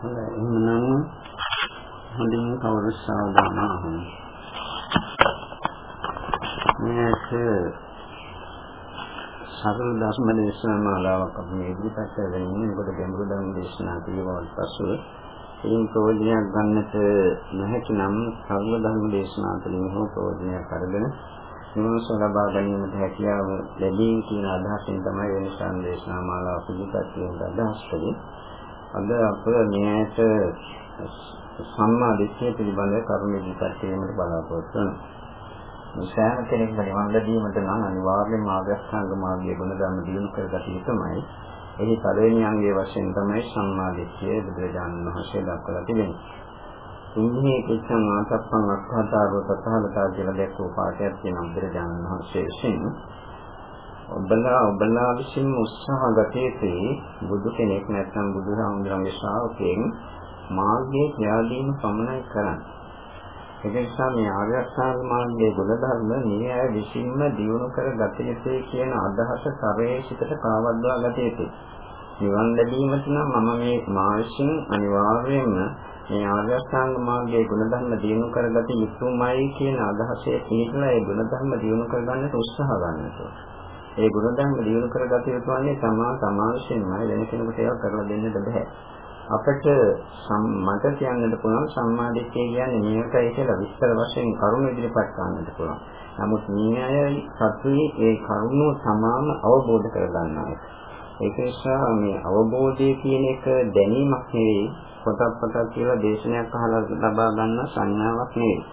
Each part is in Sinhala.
හොඳයි එහෙනම් හොඳින් කවුරු සාවධාන අහන්න. මේක සරල ධර්ම දේශනා මාලාවක් අපි මේ ඉදිරිපත් කරගෙන ඉන්නේ. මොකද ගැඹුරු ධර්ම දේශනා පිළිවෙලට පසුව එයින් ප්‍රයෝජනයක් ගන්නට නොහැකි නම් සරල ධර්ම දේශනා තුළින් හෝ ප්‍රයෝජනයක් අරගෙන නිවස ලබා ගැනීමට හැකියාව ලැබී කියන අදහසින් තමයි වෙන සංදේශනා මාලාව පිළිපත් කියන අදහස් කළේ. අද අප මෙයට සම්මා දිට්ඨිය පිළිබඳ කරුණු ඉදිරිපත් කිරීමට බලාපොරොත්තු වෙනවා. සෑම කෙනෙක්ම නිවන් ලැබීමට නම් අනිවාර්යයෙන්ම ආගස්ථාංග මාර්ගයේ ගුණධර්ම දිනු කරගත යුතුමයි. එහි පළවෙනි අංගයේ වශයෙන් තමයි සම්මා දිට්ඨිය බුදුරජාණන් වහන්සේ දක්වලා තිබෙන්නේ. ඉන්නේ කිච්ඡං ආසප්පං අක්ඛාතාරෝ තථාගතා කියලා දැක්වූ පාඩයක් තියෙනවා බුදුරජාණන් වහන්සේ විසින්. ඔබලා ඔබලා විසින් උත්සාහ ගතේදී බුදු කෙනෙක් නැත්නම් බුදුහාමුදුරන්ගේ ශ්‍රාවකයන් මාර්ගයේ ත්‍යාගීම පමණයි කරන්නේ. ඒ නිසා මේ ආර්ය අෂ්ටාංග මාර්ගයේ ගුණධර්ම මේ අය විසින්ම දියුණු කර ගත යුතුයි කියන අදහස සරේසිතට කාවද්දවා ගත යුතුයි. නිවන් ලැබීමට නම් මම මේ මා විසින් අනිවාර්යයෙන්ම මේ ආර්ය අෂ්ටාංග මාර්ගයේ ගුණධර්ම දියුණු කරගත යුතුමයි කියන අදහසේ පිළිපදලා ඒ ගුණධර්ම දියුණු කරගන්නට උත්සාහ ගන්නවා. ඒ ගුණධර්ම දියුණු කරගත යුතු වන්නේ තමා තමා විසින්මයි වෙන කෙනෙකුට ඒක කරලා දෙන්නට බෑ. අපිට මට කියන්නට පුළුවන් සම්මාදිට්ඨිය කියන්නේ මේකයි කියලා විස්තර වශයෙන් කරුණු ඉදිරිපත් කරන්නට පුළුවන්. නමුත් මේ අය සතුයි ඒ කරුණු තමාම අවබෝධ කරගන්නවා. ඒක නිසා මේ අවබෝධය කියන එක දැනීමක් නෙවෙයි පොතක් පොතක් කියලා දේශනයක් අහලා ලබා ගන්න සංඥාවක් නෙවෙයි.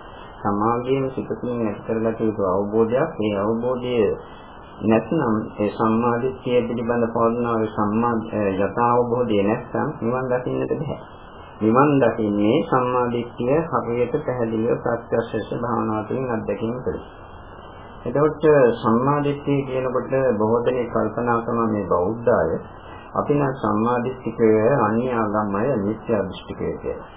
සමාගයේම සිතකින් ඇති කරගත යුතු අවබෝධයක්. ඒ අවබෝධය නැත්නම් ඒ සම්මාදිට්ඨිය පිළිබඳ පවර්ණාව සම්මා යථාවබෝධය නැත්නම් නිවන් දකින්නට බෑ. නිවන් දකින්නේ සම්මාදිට්ඨිය හරියට පැහැදිලිව ප්‍රත්‍යක්ෂ භාවනාව තුළින් අත්දැකීම තුළ. එතකොට සම්මාදිට්ඨිය කියනකොට බොහෝ දෙනෙක් කල්පනා කරන මේ බෞද්ධය අපි නම් සම්මාදිට්ඨිකය අන්‍ය ආගමය මිත්‍යා දෘෂ්ටිකය කියලා.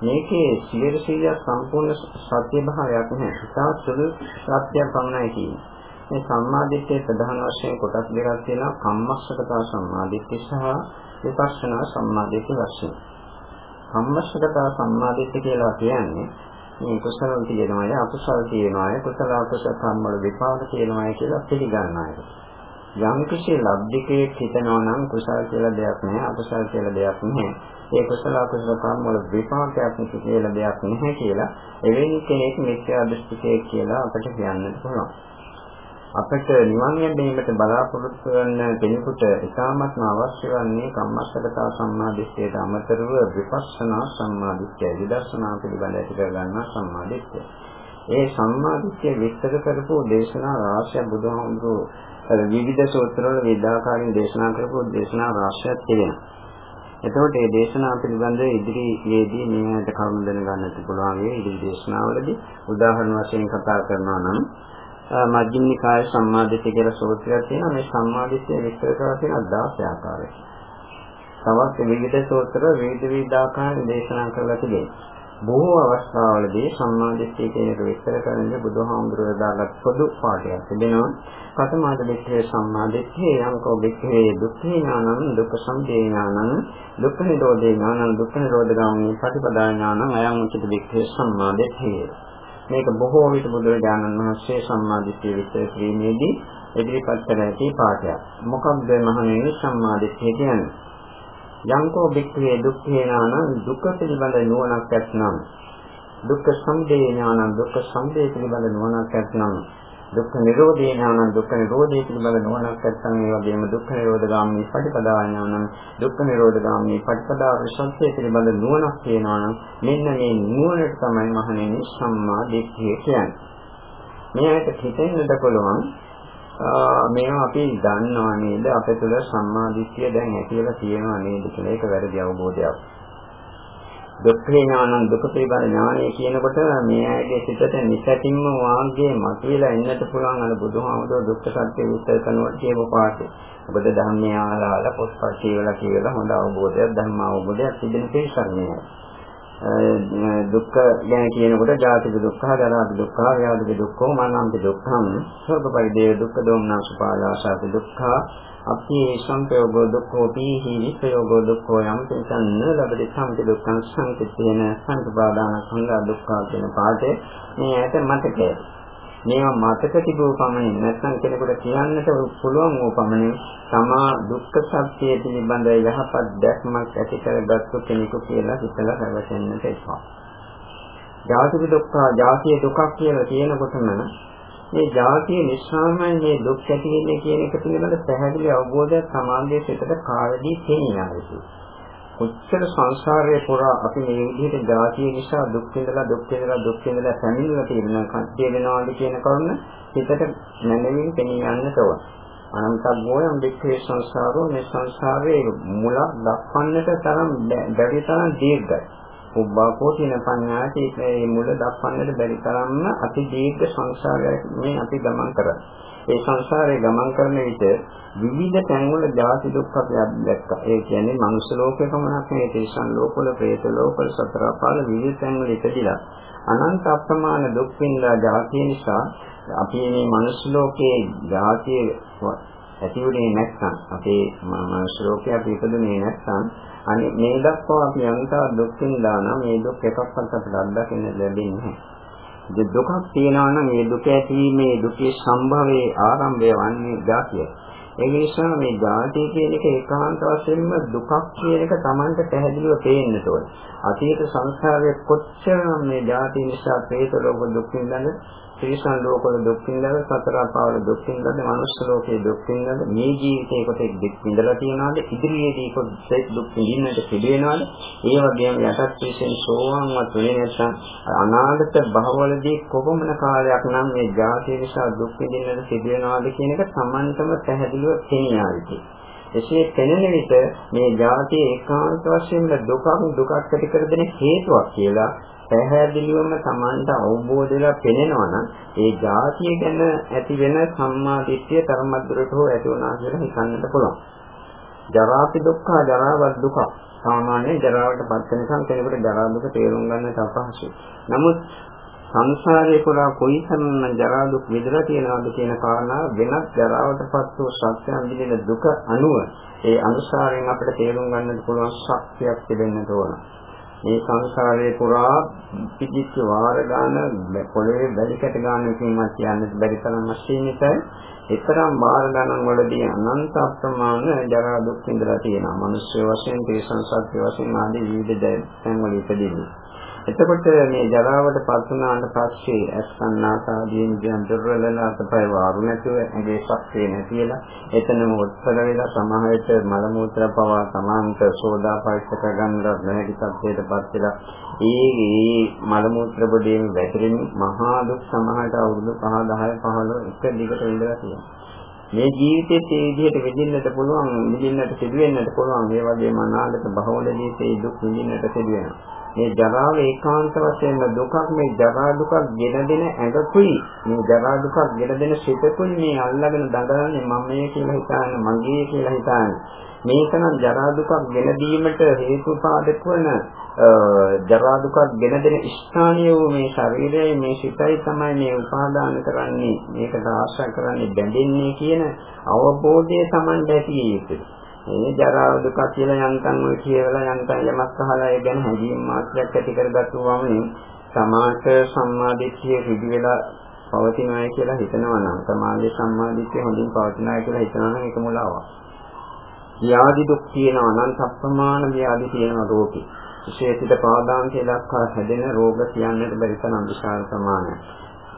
මේකේ 100% සම්පූර්ණ සත්‍ය භාවයක් නැහැ. ඉතා සුළු සත්‍යයක් පමණයි කියන්නේ. මේ සම්මාදිට්ඨියේ ප්‍රධාන වශයෙන් කොටස් දෙකක් තියෙනවා කම්මස්සකතා සම්මාදිට්ඨිය සහ විපස්සනා සම්මාදිට්ඨිය වශයෙන්. කම්මස්සකතා සම්මාදිට්ඨිය කියලා කියන්නේ මේ කුසල තියෙනවා අකුසල තියෙනවා කුසල අකුසල කර්ම වල විපාක තියෙනවා කියලා පිළිගන්න අය. යම් කිසි ලබ්ධිකේ හිතනවා නම් කුසල කියලා දෙයක් නැහැ අකුසල කියලා දෙයක් නැහැ. ඒ කුසල අකුසල කර්ම වල විපාකයක් කියලා දෙයක් නැහැ කියලා එවැනි කෙනෙක් මිත්‍යා දෘෂ්ටිකයෙක් කියලා අපිට කියන්නත් පුළුවන්. අපට නිවන් යැපීමට බලාපොරොත්තු වන කෙනෙකුට ඉතාමත්ම අවශ්‍ය වන්නේ කම්මස්සගතා සම්මාදිට්ඨියට අමතරව විපස්සනා සම්මාදිට්ඨිය විදර්ශනා පිළිබඳ ඇති කර ගන්නා සම්මාදිට්ඨිය. ඒ සම්මාදිට්ඨිය විස්තර කරපු දේශනා රාශිය බුදුහාමුදුරුවෝ විවිධ සූත්‍රවල විවිධාකාරයෙන් දේශනා කරපු දේශනා රාශියක් තියෙනවා. එතකොට මේ දේශනා පිළිබඳ ඉදිරියේදී මේකට කරුණු දැනගන්නට පුළුවන් වේ ඉදිරි දේශනාවලදී උදාහරණ වශයෙන් කතා කරනවා නම් මජ්ක්‍ධිම නිකාය සම්මාදිට්ඨිය කියලා සූත්‍රයක් තියෙනවා. මේ සම්මාදිට්ඨිය විස්තර කරලා තියෙන 16 ආකාරයක්. තවත් විවිධ සූත්‍ර විවිධ විවිධ ආකාරයෙන් දේශනා කරලා තිබෙනවා. බොහෝ අවස්ථාවලදී සම්මාදිට්ඨිය කියන එක විස්තර කරන්නේ බුදුහාමුදුරුවෝ දාගත් පොදු පාඩයක් තිබෙනවා. කතමාද දෙක්ඛේ සම්මාදිට්ඨිය යංකෝ දෙක්ඛේ දුක්ඛේ ඥානං දුක්ඛ සමුදය ඥානං දුක්ඛ නිරෝධේ ඥානං දුක්ඛ නිරෝධ ගාමිනී ප්‍රතිපදා ඥානං අයං උචිත දෙක්ඛේ සම්මාදිට්ඨිය මේක බොහෝ විට බුදුරජාණන් වහන්සේ සම්මාදිට්ඨිය විස්තර කිරීමේදී ඉදිරිපත් කර ඇති පාඩයක්. මොකක්ද මහණෙනි සම්මාදිට්ඨිය කියන්නේ? යංකෝ බික්ඛවේ දුක්ඛේනාන දුක්ඛ පිළිබඳ නුවණක් ඇත්නම් දුක්ඛ සමුදය ඥානං දුක්ඛ සමුදය පිළිබඳ නුවණක් ඇත්නම් දුක්ඛ නිරෝධේ ඥානං දුක්ඛ නිරෝධේ පිළිබඳ නුවණක් නැත්නම් ඒ වගේම දුක්ඛ නිරෝධ ගාමී පටිපදා ඥානං දුක්ඛ නිරෝධ ගාමී පටිපදා විසත්‍ය පිළිබඳ නුවණක් තියෙනවා නම් මෙන්න මේ නුවණට තමයි මහණෙනි සම්මා දිට්ඨිය කියන්නේ. මේකට හිතෙන්නද පුළුවන් මේවා අපි දන්නවා නේද අපේ තුල සම්මා දිට්ඨිය දැන් ඇතිලා තියෙනවා නේද කියලා ඒක වැරදි අවබෝධයක්. දුක්ඛ ඥානං දුක පිළිබඳ ඥානය කියනකොට මේ ඇයිගේ සිතට නිසැටින්ම වාග්යේ මතුවලා එන්නට පුළුවන් අර බුදුහාමුදුරුවෝ දුක්ඛ සත්‍ය විස්තර කරනකොට කියපු පාඩේ. ඔබද ධර්මය ආලාලා පොත්පත් කියවලා කියලා හොඳ අවබෝධයක් ධර්ම අවබෝධයක් තිබෙන තේසන්නේ. දුක්ඛ ගැන කියනකොට ජාතික දුක්ඛ, ජරාක දුක්ඛ, ව්‍යාධි දුක්ඛ, මරණාන්ත දුක්ඛම්, සෝක පරිදේ දුක්ඛ දෝමනස් පාදාසාති දුක්ඛ, අපි සංපයෝග දුක්ඛෝ පීහි විපයෝග දුක්ඛෝ යම් තෙන්න ලබති සම්පති දුක්ඛං සංකිතේන සංපාදාන සංඝා දුක්ඛ කියන පාඩේ මේ ඇයට මතකයි. මේවා මතක තිබූ පමණින් නැත්නම් කෙනෙකුට කියන්නට පුළුවන් වූ පමණින් තමා දුක්ඛ සත්‍යය පිළිබඳ යහපත් දැක්මක් ඇති කරගත්තු කෙනෙකු කියලා හිතලා හැවටෙන්නට එපා. ජාතික දුක්ඛ, ජාතිය දුකක් කියලා කියනකොටම මේ ජාතිය නිස්සාරමයි මේ දුක් ඇති වෙන්නේ කියන එක පිළිබඳ පැහැදිලි අවබෝධයක් සමාජයේ සිටට කාලෙදී තියෙනවා. කොච්චර සංසාරයේ පුරා අපි මේ විදිහට ජාතිය නිසා දුක් විඳලා දුක් විඳලා දුක් විඳලා පැමිණලා තියෙනවා කන්තිය වෙනවාද කියන කරුණ හිතට නැනෙමින් පෙනී යන්නට ඕන. අනන්තග්ගෝයම් දෙක්ඛේ සංසාරෝ මේ සංසාරයේ මුල දක්වන්නට තරම් බැරි තරම් දීර්ඝයි. උබ්බාකෝ කියන පඤ්ඤාති මේ මුල දක්වන්නට බැරි තරම්ම අති දීර්ඝ සංසාරයක් මේ අපි ගමන් කරන්නේ. ඒ සංසාරේ ගමන් කරන විට විවිධ තැන්වල ජාති දුක් අපි දැක්කා. ඒ කියන්නේ මනුෂ්‍ය ලෝකේ පමණක් නෙවෙයි තේසන් ලෝකවල, പ്രേත ලෝකවල, සතර අපාල විවිධ තැන්වල ඉපදිලා අනන්ත අප්‍රමාණ දුක් විඳලා ජාතිය නිසා අපි මේ මනුෂ්‍ය ලෝකයේ ජාතිය ඇතිවෙන්නේ නැත්නම් අපේ මනුෂ්‍ය ලෝකයේ අපි ඉපදුනේ නැත්නම් අනේ මේ දක්වා අපි අන්ත දුක් විඳලා නම් මේ දුක් එකක්වත් අපිට අත්දකින්න ලැබෙන්නේ නැහැ. දුකක් තියෙනවා නම් ඒ දුක ඇතිවීමේ දුකේ සම්භවයේ ආරම්භය වන්නේ ධාතිය. ඒ නිසා මේ ධාතිය කියන එක ඒකාන්ත වශයෙන්ම දුකක් කියන එක Tamanට පැහැදිලිව පේන්න ඕනේ. අතීත සංසාරයේ කොච්චර මේ ධාතිය නිසා ප්‍රේත රෝග දුක් විඳන්නේ ත්‍රිසන් ලෝකවල දුක් විඳලා සතර අපාවල දුක් විඳලා මනුෂ්‍ය ලෝකයේ දුක් විඳලා මේ ජීවිතේ කොටෙක් දුක් විඳලා තියනවාද? ඉදිරියේදී කොටෙක් දුක් විඳින්නට සිදු වෙනවාද? ඒ වගේම යටත් විශේෂ සෝවාන්වත් වෙන්නේ නැත්නම් අනාගත භවවලදී කොපමණ කාලයක් නම් මේ ජාතිය නිසා දුක් විඳින්නට සිදු වෙනවාද කියන එක Tamanටම පැහැදිලිව පෙනියාවිති එසේ පෙනෙන විට මේ ජාතිය ඒකාන්ත වශයෙන්ම දුකක් දුකක් ඇති කර දෙන හේතුවක් කියලා පැහැදිලිවම Tamanට අවබෝධ වෙලා පෙනෙනවා නම් ඒ જાතිය ගැන ඇති වෙන සම්මා දිට්ඨිය තරමද්දුරට හෝ ඇති වුණා කියලා හිතන්නට පුළුවන්. ජරාපි දුක්ඛ ජරාවත් දුක. සාමාන්‍යයෙන් ජරාවට පත් වෙනකන් කෙනෙකුට ජරා දුක තේරුම් ගන්නට අපහසුයි. නමුත් සංසාරේ පුරා කොයිතරම් ජරා දුක් විඳලා තියෙනවද කියන කාරණාව වෙනත් ජරාවටපත් වූ සත්‍යයන් විඳින දුක අනුව ඒ අනුසාරයෙන් අපිට තේරුම් ගන්නට පුළුවන් ශක්තියක් තිබෙන්නට ඕන. මේ සංසාරයේ පුරා පිටිච්ච වාර ගන්න පොළවේ බැලි කැට ගන්න කීමක් කියන්න බැරි තරම් අසීමිතයි. ඒතරම් වාර ගණන් වලදී අනන්ත අප්‍රමාණ ජරා දුක් විඳලා තියෙනවා. මිනිස්සු වශයෙන්, තේසන් සත්‍ය වශයෙන් ආදී විවිධ දැන් වල ඉපදෙන්නේ. එතකොට මේ ජරාවට පත් වුණාට පස්සේ අස්කන්නාසාදීන් කියන දුර්වලන අතපය වාරු නැතුව ඇගේ ශක්තිය නැතිලා එතනම උත්තර වෙලා සමාහයට මල මූත්‍ර පවා සමාන්ත සෝදා පරික්ෂක ගන්න නැති තත්ත්වයටපත් වෙලා ඒ මල මූත්‍ර බඩේම වැටෙන මහා දුක් සමාහයට අවුරුදු 5 10 15 එක දිගට ඉඳලා තියෙනවා. මේ ජීවිතයේ මේ විදිහට විඳින්නට පුළුවන් විඳින්නට සිදු වෙන්නට පුළුවන් මේ වගේම අනාගත බහවලදී මේ දුක් විඳින්නට සිදු වෙනවා මේ ජරාව ඒකාන්ත වශයෙන්ම දුකක් මේ ජරා දුකක් ගෙන දෙන ඇඟකුයි මේ ජරා දුකක් ගෙන දෙන සිතකුයි මේ අල්ලගෙන දඟලන්නේ මම මේ කියලා හිතාන මගේ කියලා හිතාන. මේකනම් ජරා දුකක් ගෙන දීමට හේතුපාදක වන ජරා දුකක් ගෙන දෙන ස්ථානීය වූ මේ ශරීරයයි මේ සිතයි තමයි මේ උපාදාන කරන්නේ. මේකට ආශ්‍රය කරන්නේ බැඳෙන්නේ කියන අවබෝධය Taman දැකිය යුතුයි. මේ ජරා දුක කියලා යන්තම් ඔය කියවලා යන්තම් යමක් අහලා ඒ ගැන හැඟීම් මාත්‍රයක් ඇති කරගත්තු වම සමාත සම්මාදිට්ඨිය ඍජු වෙලා පවතිනවායි කියලා හිතනවා නම් සමාධි සම්මාදිට්ඨිය හොඳින් පවතිනවායි කියලා හිතනවා නම් ඒක මුලාවක්. ව්‍යාධි දුක් කියන අනන්ත අප්‍රමාණ ව්‍යාධි තියෙන රෝගී. විශේෂිත පාදාන්තය දක්වා හැදෙන රෝග කියන්නට බැරි තරම් විශාල ප්‍රමාණයක්.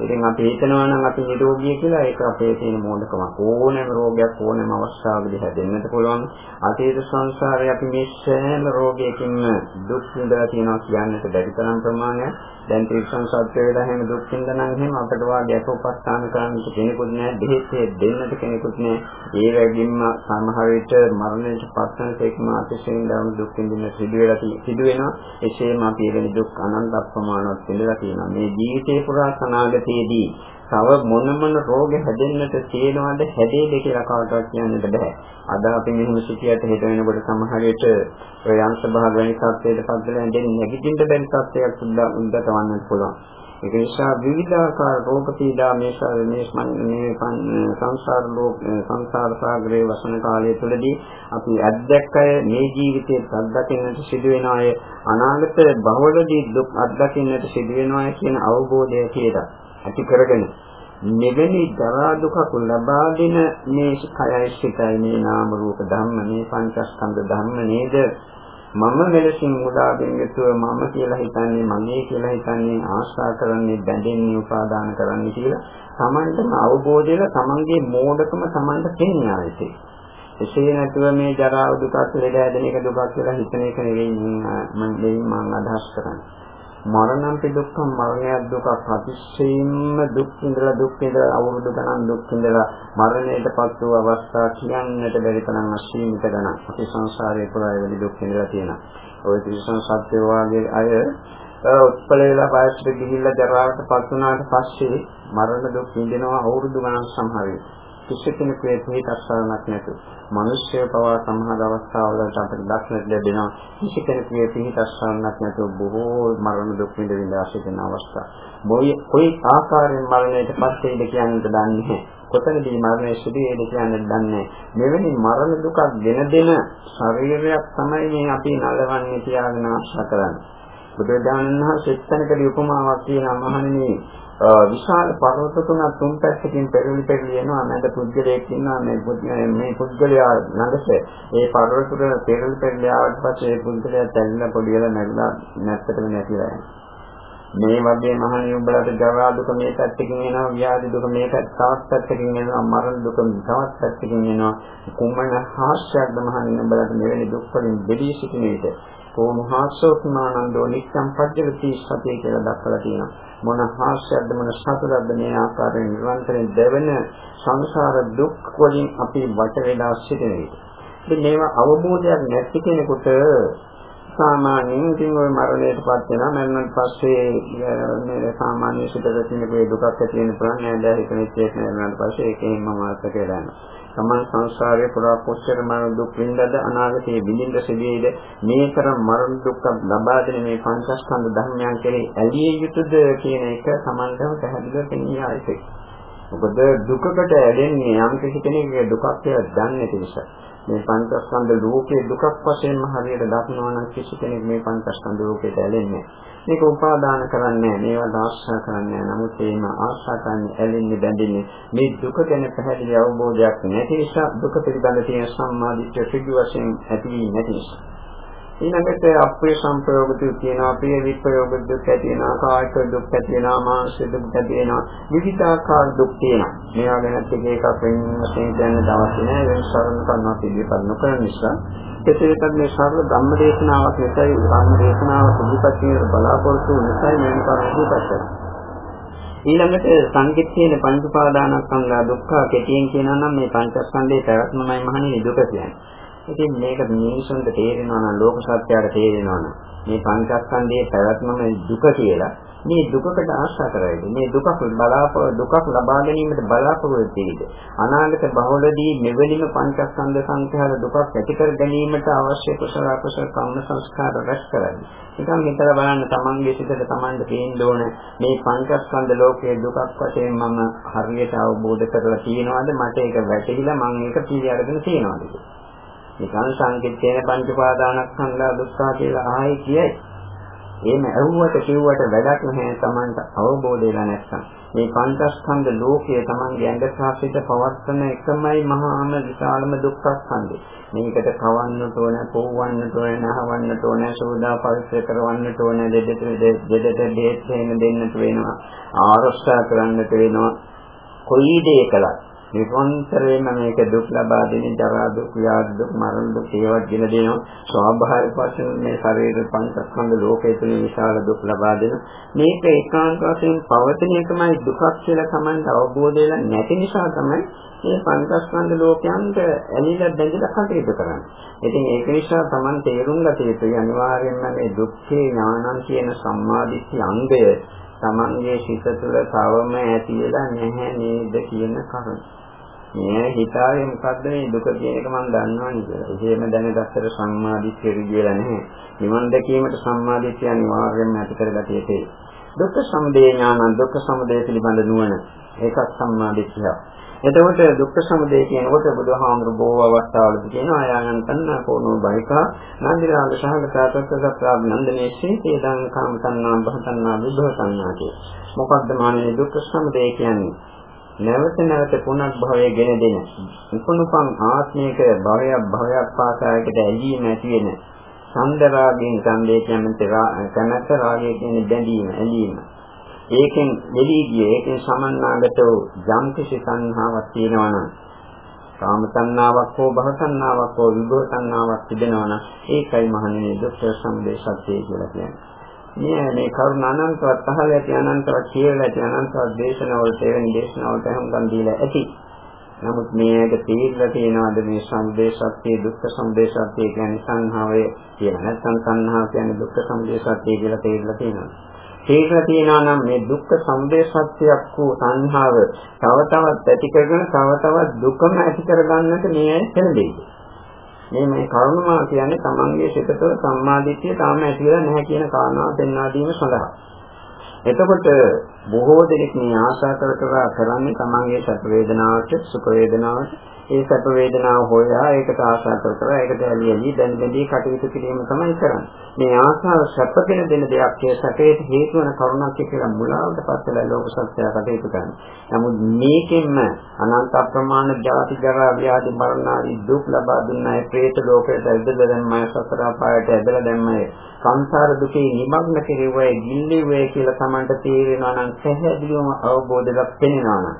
ඉතින් අපි හිතනවා නම් අපි නිරෝගී කියලා ඒක අපේ තියෙන මෝඩකමක්. ඕනෑම රෝගයක් ඕනෑම අවස්ථාවකදී හැදෙන්නත් පුළුවන්. අතීත සංසාරේ අපි මේ සෑම රෝගයකින්ම දුක් විඳලා තියෙනවා කියන්නට බැරි තරම් ප්‍රමාණයක්. දැන් ත්‍රිසං සත්‍ය වේලා හැම දුක් විඳනනම් එහෙම අපිට වාගේ අපෝපස්ථාන කරන්නට කෙනෙකුත් නැහැ. දෙහෙත් දෙන්නට කෙනෙකුත් නැහැ. ඒ වගේම සමහර විට මරණයට පස්සෙන් තේක්ම අතිශයින් ධර්ම දුක් විඳින්න සිදු වෙලා සිදු වෙනවා. එසේම අපි එවැනි දුක් අනන්ත අප්‍රමාණවත් විඳලා තියෙනවා. මේ ජීවිතේ පුරා සනාගත ජීවිතයේදී තව මොන මොන රෝග හැදෙන්නට තියෙනවද හැදෙයිද කියලා කවදාවත් කියන්නට බෑ. අද අපි මෙහෙම සිටියට හෙට වෙනකොට සමහර විට ඔය අංශ භාග වැනි සත්‍යයට පද්දලෙන් දෙන්නේ නැගිටින්න බැරි සත්‍යයක් සුද්ධ උද්දත වන්නත් පුළුවන්. ඒක නිසා විවිධාකාර රෝග පීඩා මේ මේ සංසාර ලෝක සංසාර සාගරයේ වසන කාලය තුළදී අපි අත්දැක්කය මේ ජීවිතයේ අත්දකින්නට සිදු වෙන අය අනාගත බහුවලදී දුක් අත්දකින්නට සිදු වෙනවා කියන අවබෝධය කියලා ඇති කරගෙන මෙවැනි දරා දුකක් ලබා දෙන මේ කයයි සිතයි මේ නාම රූප ධම්ම මේ පංචස්කන්ධ ධම්ම නේද මම මෙලෙසින් මුදාගෙන යුතුව මම කියලා හිතන්නේ මගේ කියලා හිතන්නේ ආශා කරන්නේ බැඳෙන්නේ උපාදාන කරන්නේ කියලා Tamanටම අවබෝධයල Tamanගේ මෝඩකම Tamanට පෙන්වා ඇති. එසේ නැතුව මේ ජරා දුකත් ලෙඩ ඇදෙන එක දුකක් කියලා හිතන එක නෙවෙයි මම මම අදහස් කරන්නේ. මරණම්පි දුක්ඛම් මරණයක් දුකක් අතිශයින්ම දුක් විඳලා දුක් විඳලා අවුරුදු ගණන් දුක් විඳලා මරණයටපත් වූ අවස්ථා කියන්නට බැරි තරම් අසීමිත ගණන් අපි සංසාරයේ පුරා වෙලි දුක් විඳලා තියෙනවා. ওই ත්‍රිසං සත්‍ය වාගේ අය උත්පල වෙලා පායසට ගිහිල්ලා ජරාවටපත් වුණාට පස්සේ මරණ දුක් විඳිනවා අවුරුදු ගණන් සමහර වෙලාවට. කිසි කෙනෙකුගේ පිළිපස්සාවක් නැතු. මිනිස්ය පවා සමහර අවස්ථාවල අපිට දක්නට ලැබෙනවා. කිසි කෙනෙකුගේ පිළිපස්සාවක් නැතු බොහෝ මරණ දුක් විඳ විඳ සිටින අවස්ථා. මොයි කොයි ආකාරයෙන් මරණයට පත් වෙයිද කියන්නට දන්නේ නැහැ. කොතනදී මරණය සිදු වේද කියන්නට දන්නේ මෙවැනි මරණ දුකක් ගෙන දෙන ශරීරයක් තමයි මේ අපි නලවන්නේ තියාගෙන ආශා කරන්නේ. බුදුරජාණන් වහන්සේ එක්තැනකදී උපමාවක් කියනවා මහණෙනි විශාල පර්වත තුනක් තුන් පැත්තකින් පෙරලි පෙරලි යනවා නැද පුද්ගලයෙක් ඉන්නවා. මේ මේ පුද්ගලයා ළඟට ඒ පර්වත තුන පෙරලි පෙරලි ආවට පස්සේ ඒ පුද්ගලයා තැල්ලා පොඩියලා නැගලා නැත්තටම නැතිලා යනවා. මේ වගේ මහණිය උඹලට ජරා දුක මේ පැත්තකින් එනවා ව්‍යාධි දුක මේ තවත් පැත්තකින් එනවා මරණ දුක තවත් පැත්තකින් එනවා. කුමන හාස්‍යයක්ද මහණිය උඹලට මෙවැනි දුක් වලින් බෙදී සිටින විට? කොහොම හාස්‍යෝත්මානන්දෝ නික්කම් පජ්ජවති සතිය කියලා දක්වලා තියෙනවා. මොන හාස්‍යයක්ද මොන සතුටක්ද මේ ආකාරයෙන් නිරන්තරයෙන් දැවෙන සංසාර දුක් වලින් අපි වට වෙලා සිටින විට. ඉතින් මේවා අවබෝධයක් නැති කෙනෙකුට සාමාන්‍යයෙන් ඉතින් ওই මරණයටපත් වෙනවා මරණයට පස්සේ මේ සාමාන්‍ය සිතට තියෙන දුකක් ඇති වෙන පුළුවන් නේද හිතෙන්නේ ඒක නේද පස්සේ ඒකෙන් මම අර්ථ කියලා යනවා තමන් සංසාරයේ පුරා කොච්චර මරණ දුක් විඳද අනාගතයේ විඳින්න සිදුවේද මේ තරම් මරණ දුක් ලබා දෙන මේ පංචස්කන්ධ ධර්මයන් කෙරෙහි ඇලිය යුතුද කියන එක තමන්ටම පැහැදිලිව පෙනී ආයේ. මොකද දුකකට ඇලෙන්නේ යම් කිසි කෙනෙකුගේ දුකක් කියලා දන්නේ නැති නිසා. මේ පංචස්කන්ධ ලෝකයේ දුකක් වශයෙන්ම හරියට දක්නවා නම් කිසි කෙනෙක් මේ පංචස්කන්ධ ලෝකයට ඇලෙන්නේ මේක උපාදාන කරන්නේ මේවට ආශා කරන්නේ නමුත් ඒම ආශා කරන්නේ ඇලෙන්නේ බැඳෙන්නේ මේ දුක ගැන පැහැදිලි අවබෝධයක් නැති නිසා දුක පිළිබඳ තියෙන සම්මාදිට්ඨිය සිදු වශයෙන් ඇති වී නැති නිසා. ඊළඟට අප්‍රිය සංප්‍රයෝග දුක් තියෙනවා ප්‍රිය විප්‍රයෝග දුක් ඇති වෙනවා කායික දුක් ඇති වෙනවා මානසික දුක් ඇති වෙනවා විවිධාකාර දුක් තියෙනවා. මේවා ගැන එක එකක් වෙන වශයෙන් දැනන දවස් නෑ. වෙන සරණ කරනවා පිළිපද නොකරන නිසා කෙසේත් මේ සරල ධම්ම දේශනාවක් නැතයි ධම්ම දේශනාව සුදුපත් කියන බලාපොරොත්තු නැතයි මේ කරුණු දුපත් ඊළඟට සංකිට්ඨේන පංච උපාදානස්කන්ධා දුක්ඛ කෙටියෙන් කියනවා නම් මේ පංචස්කන්ධයේ පැවැත්මමයි මහණෙනි දුක කියන්නේ. ඉතින් මේක මිනිසුන්ට තේරෙනවා නම් ලෝක සත්‍යයට තේරෙනවා නම් මේ පංචස්කන්ධයේ පැවැත්මම දුක කියලා මේ දුකකට ආශා කරයිද? මේ දුකක් බලාපොර දුකක් ලබා ගැනීමට බලාපොරොත්තු වෙයිද? අනාගත බහුලදී මෙවැනිම පංචස්කන්ධ සංඛ්‍යාත දුකක් ඇති කර ගැනීමට අවශ්‍ය කුසල අකුසල කම්ම සංස්කාර රැස් කරන්නේ. නිකන් හිතලා බලන්න තමන්ගේ සිතට තමන්ට තේින්න ඕන මේ පංචස්කන්ධ ලෝකයේ දුකක් වශයෙන් මම හරියට අවබෝධ කරලා තියෙනවද? මට ඒක වැටහිලා මම ඒක පිළි අරගෙන තියෙනවද? නිකන් සංකීර්ණ පංච පාදානස්කන්ධා දුක්ඛ කියලා ආයි කියයි. එහෙම ඇහුවට කිව්වට වැඩක් නැහැ Tamanට අවබෝධ වෙලා නැත්නම්. මේ පංචස්කන්ධ ලෝකයේ Tamanගේ ඇඟ සාසිත පවත්තන එකමයි මහාම විශාලම දුක්ඛ ස්කන්ධය. මේකට කවන්නට ඕන, පොවන්නට ඕන, නහවන්නට ඕන, සෝදා පරිසර කරවන්නට ඕන, දෙදෙට දෙදෙට දෙත් දෙන්නට වෙනවා. ආරක්ෂා කරන්නට වෙනවා. කොයි දේ කළත් නිරන්තරයෙන්ම මේක දුක් ලබා දෙන ජරා දුක්, ව්‍යාධි දුක්, මරණ දුක් ඒවත් ගෙන දෙනවා. ස්වාභාවික වශයෙන් මේ ශරීර පංචස්කන්ධ ලෝකයේ තුල විශාල දුක් ලබා දෙන මේක ඒකාන්ත වශයෙන් පවතින එකමයි දුකක් කියලා Tamanට අවබෝධ වෙලා නැති නිසා තමයි මේ පංචස්කන්ධ ලෝකයන්ට ඇලිලා බැඳලා කටයුතු කරන්නේ. ඉතින් ඒක නිසා Taman තේරුම් ගත යුතුයි අනිවාර්යයෙන්ම මේ දුක්ඛේ ඥානං කියන සම්මාදිට්ඨි අංගය තමන්ගේ සිත තුළ තවම ඇතිලා නැහැ නේද කියන කරුණ. මේ හිතාවේ මොකද්ද මේ දුක කියන එක මම දන්නවනේ කියලා. එහෙම දැනගත්තට සම්මාදිට්ඨිය කියලා නැහැ. නිවන් දැකීමට සම්මාදිට්ඨිය අනිවාර්යයෙන්ම ඇති කරගatiya තේ. දුක්ඛ සමුදය ඥාන දුක්ඛ සමුදය පිළිබඳ නුවණ ඒකත් සම්මාදිට්ඨිය. එතකොට දුක්ඛ සමුදය කියනකොට බුදුහාමුදුරු බොහෝ අවස්ථාවලදී කියනවා ආයනන් තණ්හා කෝනෝ බයිකා නන්දිරාග සහගත තත්ත්ව නන්දනේ සීතේදං කාම තණ්හා භව තණ්හා විභව තණ්හා කිය. මොකක්ද මානේ දුක්ඛ සමුදය කියන්නේ? නැවත නැවත පුනක් භවයේ ගෙන දෙන. උපනුපං ආත්මයක භවයක් භවයක් පාසායකට ඇලීම ඇති වෙන. ඡන්ද රාගයෙන් ඡන්දේ කියන්නේ කනත රාගයේ කියන්නේ බැඳීම ඇලීම. ඒකෙන් දෙලී ගියේ ඒකෙන් සමන්නාගත වූ යම් කිසි සංහාවක් තියෙනවා නම් කාම සංනාවක් හෝ භව සංනාවක් හෝ විභව සංනාවක් තිබෙනවා නම් ඒකයි මහණෙනි දුක්ඛ සමුදය සත්‍යය කියලා කියන්නේ. මේ මේ කරුණ අනන්තවත් පහළ ඇති අනන්තවත් කියලා ඇති අනන්තවත් දේශනාවලට එවැනි දේශනාවලට හැමදාම දීලා ඇති. නමුත් මේක තීරලා තියෙනවාද මේ සම්දේ සත්‍ය දුක්ඛ සම්දේ සත්‍ය කියන්නේ සංහාවය කියන නැත්නම් සංහාව කියන්නේ දුක්ඛ සම්දේ සත්‍ය කියලා තීරලා තියෙනවා. තීරලා තියෙනවා නම් මේ දුක්ඛ සම්දේ සත්‍යයක් වූ සංහාව තව තවත් ඇති කරගෙන තව තවත් දුකම ඇති කරගන්නට මේ හැදෙන්නේ. මේ මේ කරුණා කියන්නේ තමන්ගේ සිත තුළ සම්මාදිට්ඨිය තාම ඇතිලා නැහැ කියන කාරණාව පෙන්වා දීම සඳහා. එතකොට බොහෝ දෙනෙක් මේ ආශා කර කර කරන්නේ තමන්ගේ සැප වේදනාවට සුඛ වේදනාවට ඒ සැප වේදනාව හොයා ඒකට ආශා කර කර ඒකට ඇලි ඇලි දැන් බැඳී කටයුතු කිරීම තමයි කරන්නේ. මේ ආශාව සැපගෙන දෙන දෙයක් ඒ සැපේට හේතු වන කරුණක් කියලා මුලාවට පස්සෙලා ලෝක සත්‍යය කටයුතු කරන්නේ. නමුත් මේකෙන්ම අනන්ත අප්‍රමාණ ජාති ජරා ව්‍යාධි මරණ ආදී දුක් ලබා දුන්නා ඒ പ്രേත ලෝකයට ඇදලා දැම්මයි සතර අපායට ඇදලා දැම්මයි සංසාර දුකේ නිමග්න කෙරෙව්වයි ගිල්ලෙව්වයි කියලා Tamanට තේරෙනවා නම් පැහැදිලිවම අවබෝධයක් වෙනවා නම්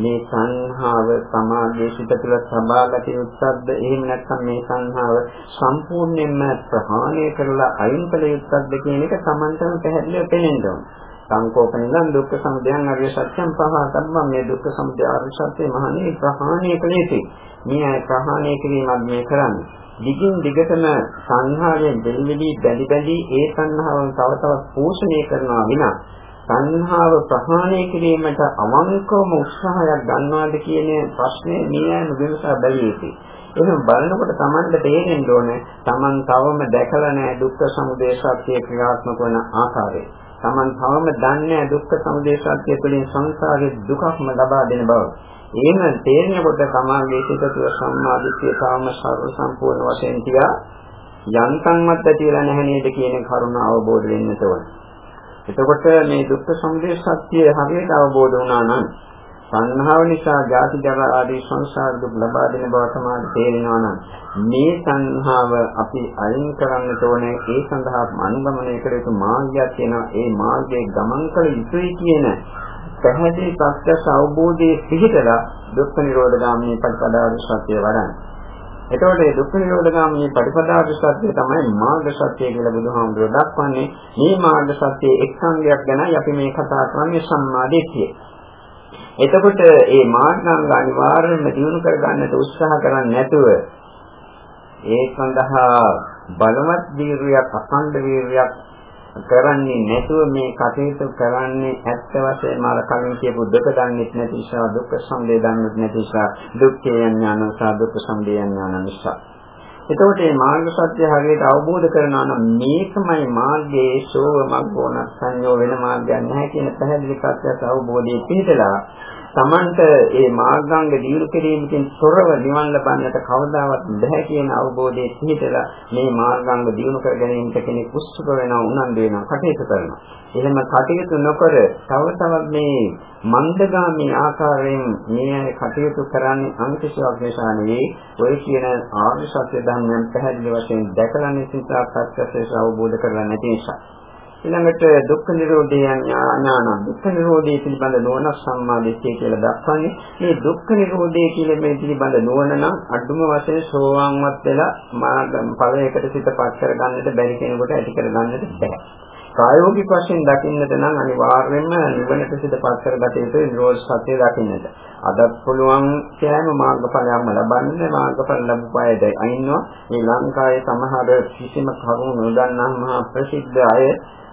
මේ සංහාව සමාගයේ සිට තුළ සබාගත යුත්තක්ද එහෙම නැත්නම් මේ සංහාව සම්පූර්ණයෙන්ම ප්‍රහාණය කරලා අයින් කළ යුත්තක්ද කියන එක Tamanටම පැහැදිලිව පේනෙන්න ඕන. සංකෝපනින් දුක්ඛ සමුදයන් අරිය සත්‍යම් පහතබ්බම් මේ දුක්ඛ සමුදය අරිය සත්‍ය මහණේ ප්‍රහාණය කළ යුතුයි. මේ ප්‍රහාණය කිරීමක් මේ කරන්නේ. දිගින් දිගටම සංහාවෙන් දෙලිවිලි බැඳි බැඳි ඒ සංහාවන් තව තවත් පෝෂණය කරනවා විනා සංහාව ප්‍රහාණය කිරීමට අවංකවම උත්සාහයක් ගන්නවාද කියන ප්‍රශ්නේ නියම විමසා බැලිය යුතුයි. එහෙනම් බලනකොට Tamanට තේරෙන්න ඕනේ Taman තවම දැකලා නැහැ දුක්ඛ සමුදය සත්‍ය ක්‍රියාත්මක වන ආකාරය. Taman තවම දන්නේ දුක්ඛ සමුදය සත්‍ය තුළින් සංසාරේ දුකක්ම ලබා දෙන බව. එහෙම තේරෙනකොට තමන්ගේ සිත තුළ සම්මාදිට්ඨිය තාම සර්ව සම්පූර්ණ වශයෙන් තියා යන්තම්වත් ඇතිලා නැහැ නේද කියන කරුණ අවබෝධ වෙන්න ඕනේ. එතකොට මේ දුක්ඛ සමුදය සත්‍ය හරියට අවබෝධ වුණා නම් සංහාව නිසා ජාති ජරා ආදී සංසාර දුක් ලබා දෙන බව තමයි තේරෙනවා නම් මේ සංහාව අපි අයින් කරන්න ඕනේ. ඒ සඳහා අනුගමනය කළ යුතු මාර්ගයක් තියෙනවා ඒ මාර්ගයේ ගමන් කළ යුතුයි කියන පැහැදිලි ප්‍රත්‍යක්ෂ අවබෝධයේ පිහිටලා දුක්ඛ නිරෝධ ගාමිනී ප්‍රතිපදාව සත්‍ය වඩන්නේ. එතකොට මේ දුක්ඛ නිරෝධ ගාමිනී ප්‍රතිපදාව සත්‍ය තමයි මාර්ග සත්‍ය කියලා බුදුහාමුදුරුවෝ දක්වන්නේ. මේ මාර්ග සත්‍යයේ එක් සංගයක් ගැනයි අපි මේ කතා කරන්නේ සම්මාදිට්ඨිය. එතකොට මේ මාර්ගාංග අනිවාර්යයෙන්ම දිනු කර ගන්නට උත්සාහ කරන්නේ නැතුව ඒ සඳහා බලවත් වීරියක් අඛණ්ඩ වීරියක් කරන්නේ නැතුව මේ කටයුතු කරන්නේ ඇත්ත වශයෙන්ම අර කලින් කියපු දුක දන්නේ නැති නිසා දුක්ඛ සමුදය දන්නේ නැති නිසා දුක්ඛය ඥාන සහ දුක්ඛ සමුදය ඥාන නිසා. එතකොට මේ මාර්ග සත්‍ය හරියට අවබෝධ කරනවා නම් මේකමයි මාර්ගයේ සෝව මග්ගෝණ සංයෝ වෙන මාර්ගයක් නැහැ කියන පැහැදිලි ප්‍රත්‍යක්ෂ අවබෝධයේ පිහිටලා Tamanට ඒ මාර්ගාංග දීර්ඝ කිරීමකින් තොරව නිවන් ලබන්නට කවදාවත් බැහැ කියන අවබෝධයේ පිහිටලා මේ මාර්ගාංග දියුණු කර ගැනීමට කෙනෙක් උත්සුක වෙනවා උනන්දු වෙනවා කටයුතු කරනවා. එහෙම කටයුතු නොකර තව තවත් මේ මන්දගාමී ආකාරයෙන් මේ කටයුතු කරන්නේ අන්තිශාවක් නිසා නෙවෙයි ඔය කියන ආර්ය සත්‍ය ධර්මයන් පැහැදිලි වශයෙන් දැකලා නිසා ප්‍රත්‍යක්ෂව අවබෝධ කරගන්න නැති නිසා. ඊළඟට දුක්ඛ නිරෝධය ඥාන දුක්ඛ නිරෝධය පිළිබඳ නුවණ සම්මාදිට්ඨිය කියලා දක්වන්නේ මේ දුක්ඛ නිරෝධය කියලා මේ පිළිබඳ නුවණ නම් අඩුම වශයෙන් සෝවාන්වත් වෙලා මාර්ග ඵලයකට සිතපත් කරගන්නට බැරි කෙනෙකුට ඇති කරගන්නට බෑ. ප්‍රායෝගික වශයෙන් දකින්නට නම් අනිවාර්යයෙන්ම නිවනට සිතපත් කරගත යුතු නිරෝධ සත්‍ය දකින්නට. අදත් පුළුවන් කෑම මාර්ගඵලයක්ම ලබන්නේ මාර්ගඵල ලැබුවායද අයින්නවා. මේ ලංකාවේ සමහර කිසිම කරුණු නොදන්නා මහා ප්‍රසිද්ධ අය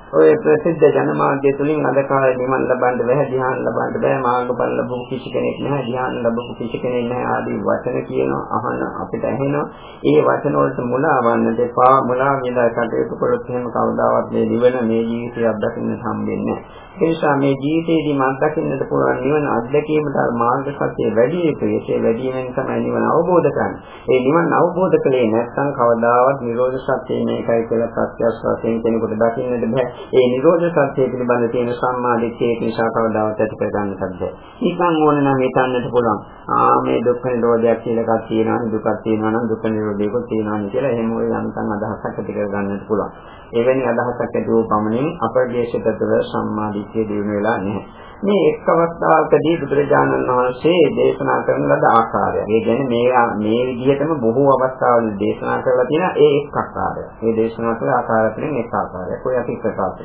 ඔය ප්‍රසිද්ධ ජනමාධ්‍ය තුලින් අද කාලේ නිවන් ලබන්න බැහැ ධ්‍යාන ලබන්න බෑ මාර්ගඵල ලැබු කිසි කෙනෙක් නැහැ ධ්‍යාන ලැබු කිසි කෙනෙක් නැහැ ආදී වචන කියනවා අහන අපිට ඇහෙනවා ඒ වචන වලට මුලා වන්නට එපා මුලා වෙලා කටයුතු කළොත් එහෙම කවදාවත් මේ නිවන මේ ජීවිතය අත්දකින්න හම්බෙන්නේ නැහැ ඒ නිසා මේ ජීවිතේදී මම දකින්නට පුළුවන් නිවන අත්දැකීමට මාර්ග සත්‍ය වැඩි යුතුයි. ඒ වැඩිමෙන් තමයි නිවන අවබෝධ කරන්නේ. ඒ නිවන අවබෝධ කළේ නැත්නම් කවදාවත් නිරෝධ සත්‍ය මේකයි කියලා ප්‍රත්‍යක්ෂ වශයෙන් කෙනෙකුට දකින්නට බෑ. ඒ නිරෝධ සත්‍ය පිළිබඳ තියෙන සම්මාදිට්ඨිය නිසා කවදාවත් ඇති කර ගන්නට බෑ. නිකන් ඕන නම් හිතන්නට පුළුවන්. ආ මේ දුක්ඛ නිරෝධයක් කියලා එකක් තියෙනවා දුකක් තියෙනවා නම් දුක්ඛ නිරෝධයකුත් තියෙනවා කියලා එහෙම ඔය යන්තම් අදහසක් ඇති කර ගන්නට පුළුවන්. එවැනි අදහසක් ඇති වූ පමණින් අපරදේශගත සම්මාදිට්ඨිය දිනු වෙලා නැහැ. මේ එක් අවස්ථාවකදී බුදුරජාණන් වහන්සේ දේශනා කරන ලද ආකාරය. ඒ කියන්නේ මේ මේ විදිහටම බොහෝ අවස්ථාවල දේශනා කරලා තියෙන ඒ එක් ආකාරය. මේ දේශනා කළ ආකාරයෙන් එක් ආකාරයක්. ඔය අපි ප්‍රකාශ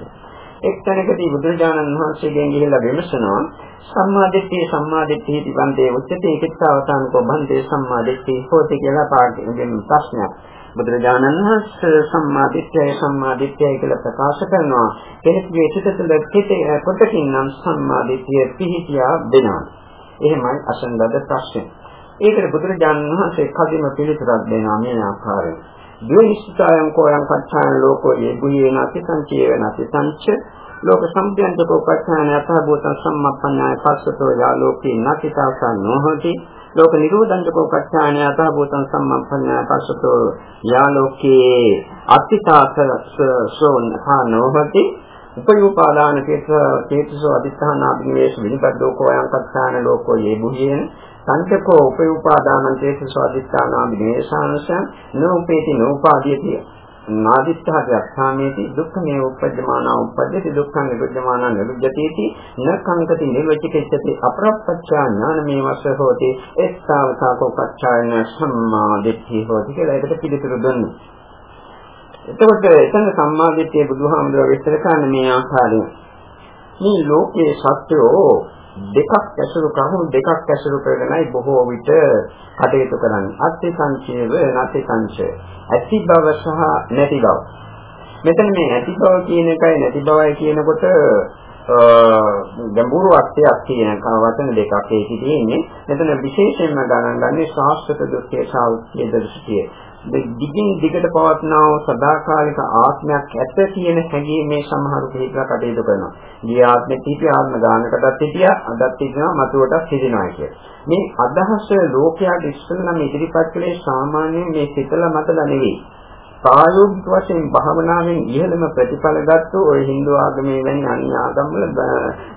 එක් තැනකදී බුදුරජාණන් වහන්සේගෙන් ගිහිල්ලා විමසනවා සම්මාදිට්ඨිය සම්මාදිට්ඨිය පිබන්දේ උච්චතේ කිච්ඡාවතාන කොබන්දේ සම්මාදිට්ඨිය හොති කියලා පාඩම් ප්‍රශ්නයක්. බුදුරජාණන් වහන්සේ සම්මාදිට්ඨිය සම්මාදිට්ඨිය කියලා ප්‍රකාශ කරනවා කෙනෙකුගේ සිත තුළ පිටේ කොටකින් නම් සම්මාදිට්ඨිය පිහිටියා වෙනවා. එහෙමයි අසන ලද ප්‍රශ්නේ. ඒකට බුදුරජාණන් වහන්සේ කදිම පිළිතුරක් දෙනවා මේ ආකාරයෙන්. ද්වේෂිතායම් කෝයම් පච්ඡාන ලෝකෝ යෙබුයේ නැති සංචේ නැති සංච ලෝක සම්ප්‍රයන්තකෝ පච්ඡාන යතහ භූතං සම්මප්පඤ්ඤාය පස්සතෝ යා ලෝකේ නැති තාසං නොහොති ලෝක නිරෝධංචකෝ කච්ඡාන යත භූතං සම්මප්පඤ්ඤා පස්සතෝ යාලෝකේ අත්තිතාසසෝ නහනෝහති උපයෝපාදාන චේතසෝ අදිස්ථානාභිනේෂ විනිබද්දෝ කෝයං කච්ඡාන ලෝකෝ යේ බුහියන සංකප්පෝ උපයෝපාදාන චේතසෝ අදිස්ථානාභිනේෂානස නෝපේති නෝපාදීති නාදිත්තාගේ අර්ථාමේති දුක්ඛමේ උපජ්ජමානා උපජ්ජති දුක්ඛං නිරුද්ධමානා නිරුද්ධති න කංකති නිර්වචිකෙච්චති අපරප්පච්චා ඥානමේ වස්ස හෝති එස්සාවතාවකෝ පච්චායන සම්මාදිට්ඨි හෝති කියලා ඒකට පිළිතුරු දුන්නා. එතකොට එතන සම්මාදිට්ඨිය බුදුහාමුදුරුවෝ විස්තර කරන්නේ මේ ආකාරයෙන්. මේ ලෝකයේ සත්‍යෝ දෙකක් ඇසුරු කරුණු දෙකක් ඇසුරු කරගෙනයි බොහෝ විට කටයුතු කරන්නේ. අත්‍ය සංචේව නැති සංචය. ඇති බව සහ නැති බව. මෙතන මේ ඇති බව කියන එකයි නැති බවයි කියනකොට ගැඹුරු අර්ථයක් තියෙන වචන දෙකක් ඒකේ තියෙන්නේ. මෙතන විශේෂයෙන්ම ගණන් ගන්නේ ශාස්ත්‍ර දෘෂ්ටිය සහ උත්ය දෘෂ්ටිය. දිගින් දිගට පවත්නා වූ සදාකාලික ආත්මයක් ඇත කියන හැඟීමේ සමහරු පිළිගලා කටයුතු කරනවා. ගිය ආත්මෙත් හිටිය ආත්ම ගානකටත් හිටියා, අදත් හිටිනවා, මතුවටත් හිටිනවා කියලා. මේ අදහස ලෝකයාට ඉස්සෙල්ලාම ඉදිරිපත් කළේ සාමාන්‍යයෙන් මේ සිතලා මතලා නෙවෙයි. ප්‍රායෝගික වශයෙන් භාවනාවෙන් ඉහළම ප්‍රතිඵල ගත්ත ඔය Hindu ආගමේ වැනි අන්‍ය ආගම්වල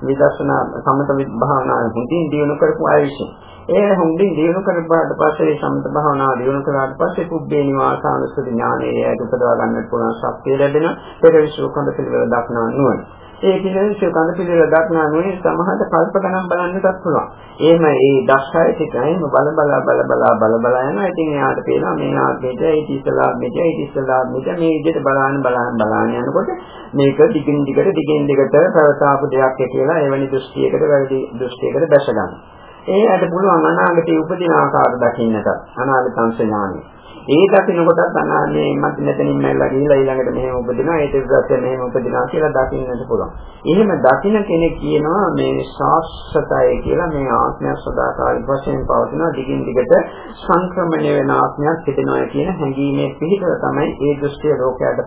විදර්ශනා සමත භාවනාව හුඳින් දිනු කරපු අය විසින් ඒ හොඳින් දිනු කරපාට පස්සේ සම්ත භාවනාව දිනු කරාට පස්සේ කුබ්බේ නිවාසානුස්සති ඥානයේ උපදවා ගන්නට පුළුවන් ශක්තිය ලැබෙන පෙරවිසු කඳ පිළිවෙල දක්නා නුවණ. ඒ පිළිවෙල කඳ පිළිවෙල දක්නා නුවණ සමහරට කල්ප ගණන් බලන්නටත් පුළුවන්. එහෙම ඒ දක්ෂය ටිකයිම බල බල බල බල බල බල යනවා. ඉතින් එයාට පේනවා මේ ආත්මෙට ඒ ඉස්සලා මෙට ඒ ඉස්සලා මෙට මේ විදිහට බලන්න බලන්න බලන්න යනකොට මේක දිගින් දිගට දිගින් දිගට ප්‍රවතාපු දෙයක් කියලා එවැනි දෘෂ්ටියකට වැරදි දෘෂ්ටියකට දැස ගන්නවා. ඒකට පුළුවන් අනාගතයේ උපදින ආකාර දකින්නට අනාගත සංඥානෙ. ඒ දකින්න කොටත් අනාගතයේ මත් මෙතනින් මැල්ලා ගිහිලා ඊළඟට මෙහෙම උපදිනවා ඒ තිරසත් මෙහෙම උපදිනවා කියලා දකින්නට පුළුවන්. එහෙම දකින්න කෙනෙක් කියනවා මේ ශාස්ත්‍රය කියලා මේ ආත්මය සදාකාලික වශයෙන් පවතින දිගින් දිගට සංක්‍රමණය වෙන ආත්මයක් හිතෙනවා කියන හැඟීමේ පිහිටල තමයි ඒ දෘෂ්ටිය ලෝකයට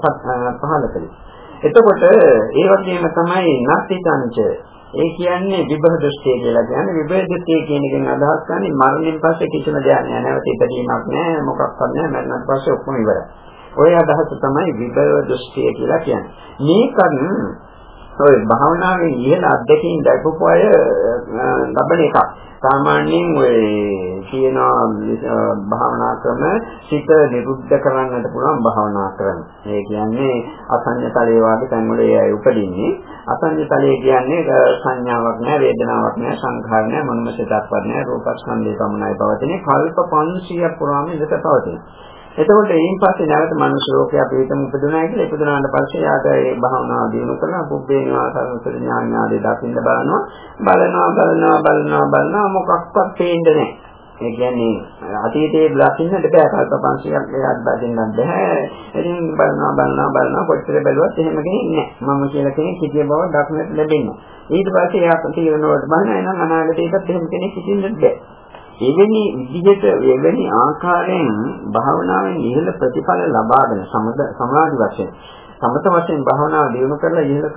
පහළ කළේ. එතකොට ඒ වගේම තමයි නස්තිතංච ඒ කියන්නේ විභව දෘෂ්ටිය කියලා කියන්නේ විභව දෘෂ්ටිය කියන එකෙන් අදහස් කරන්නේ මරණයෙන් පස්සේ කිසිම දෙයක් නෑ නැවත ඉපදීමක් නෑ මොකක්වත් නෑ මරණයෙන් පස්සේ ඔක්කොම ඉවරයි. ඔය අදහස තමයි විභව දෘෂ්ටිය කියලා කියන්නේ. මේකන් ඔය භාවනාවේ ඉහළ අධ්‍යක්ෂින් දැකපු අය ලබන එකක්. සාමාන්‍යයෙන් ඔය කියන භාවනා ක්‍රම සිත නිරුද්ධ කරන්නට පුළුවන් භාවනා ක්‍රම. ඒ කියන්නේ අසඤ්ඤ තලයේ වාගේ තැන්වල ඒ අය උපදින්නේ. අසඤ්ඤ තලයේ කියන්නේ සංඥාවක් නැහැ, වේදනාවක් නැහැ, සංඛාර නැහැ, මනෝමසිතක්වත් නැහැ, රූපස්කන්ධය පමණයි පවතින්නේ. කල්ප 500ක් පුරාම ඉඳට පවතිනවා. එතකොට එයින් පස්සේ නැවත මනුෂ්‍ය ලෝකයේ අපි හිතමු ඉපදුනා කියලා ඉපදුනාට පස්සේ යාට ඒ භාවනාව දිනු කරලා පුබ්බේ නිවාසාරසල ඥාන ආදී දකින්න බලනවා බලනවා බලනවා බලනවා බලනවා මොකක්වත් පේන්නේ නැහැ ඒ කියන්නේ අතීතයේ දකින්නට බෑ කල්ප 500ක් එයාට බදින්නත් බෑ. ඉතින් බලනවා බලනවා බලනවා කොච්චර බැලුවත් එහෙම කෙනෙක් නෑ. මම කියලා කෙනෙක් හිතිය බව දක්නට ලැබෙනවා. ඊට පස්සේ එයා තීරණවලට බලන එනම් අනාගතයේත් එහෙම කෙනෙක් හිතින්නත් බෑ. එවැනි විදිහට එවැනි ආකාරයෙන් භාවනාවෙන් ඉහළ ප්‍රතිඵල ලබාගෙන සමාධි වශයෙන් සමත වශයෙන් භාවනාව දියුණු කරලා ඉහළ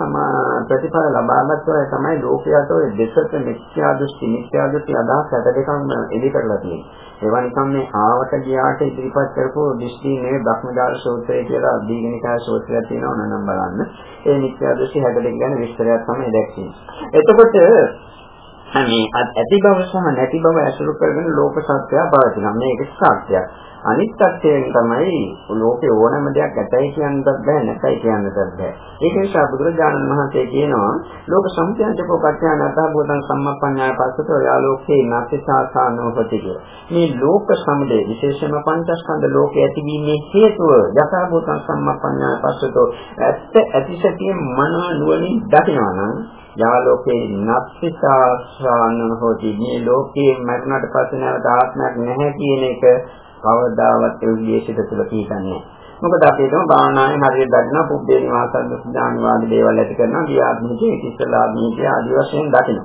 ප්‍රතිඵල ලබාගත් අය තමයි ලෝකයට ඔය දෙසට මිත්‍යා දෘෂ්ටි මිත්‍යා දෘෂ්ටි අදහස් හැට දෙකම එලි කරලා තියෙන්නේ. ඒවා නිකම් මේ ආවට ගියාට ඉදිරිපත් කරපු දෘෂ්ටි නෙවෙයි බ්‍රහ්මදාර සූත්‍රය කියලා දීගණිකා සූත්‍රයක් තියෙනවා නනම් බලන්න. ඒ මිත්‍යා දෘෂ්ටි හැට දෙක ගැන විස්තරයක් තමයි දැක්කේ. එතකොට මේ ඇති බව සහ නැති බව ඇසුරු කරගෙන ලෝක සත්‍යය පවතිනවා. මේක සත්‍යයක්. අනිත් පැත්තෙන් තමයි ලෝකේ ඕනම දෙයක් ඇතයි කියන්නත් බෑ නැතයි කියන්නත් බෑ. ඒක නිසා බුදුරජාණන් වහන්සේ කියනවා ලෝක සම්ප්‍රයන්තකෝ පත්‍යාන අතබෝධං සම්මප්පඤ්ඤාය පස්සතෝ යාලෝකේ නැතිසාසානෝපති කියලා. මේ ලෝක සමුදය විශේෂයෙන්ම පංචස්කන්ධ ලෝකයේ ඇතිවීමේ හේතුව යථාභූතං සම්මප්පඤ්ඤාය පස්සතෝ ඇත්ත ඇතිසතිය මන නුවණින් දකිනවා නම් යාලෝකේ නැතිසාසාන හොති මේ ලෝකේ මරණට පස්සේ නැවත ආත්මයක් නැහැ කියන එක කවදාවත් ඒ විදේශිත තුල පිටන්නේ මොකද අපි හිතමු භාවනාවේ හරියට දකින්න පුබ්බේ නිවාසද්ද සුදානිවාද දේවල් ඇති කරනවා ගියාත්මිකේ ඉස්සලාභීකේ ආදි වශයෙන් දකින්න.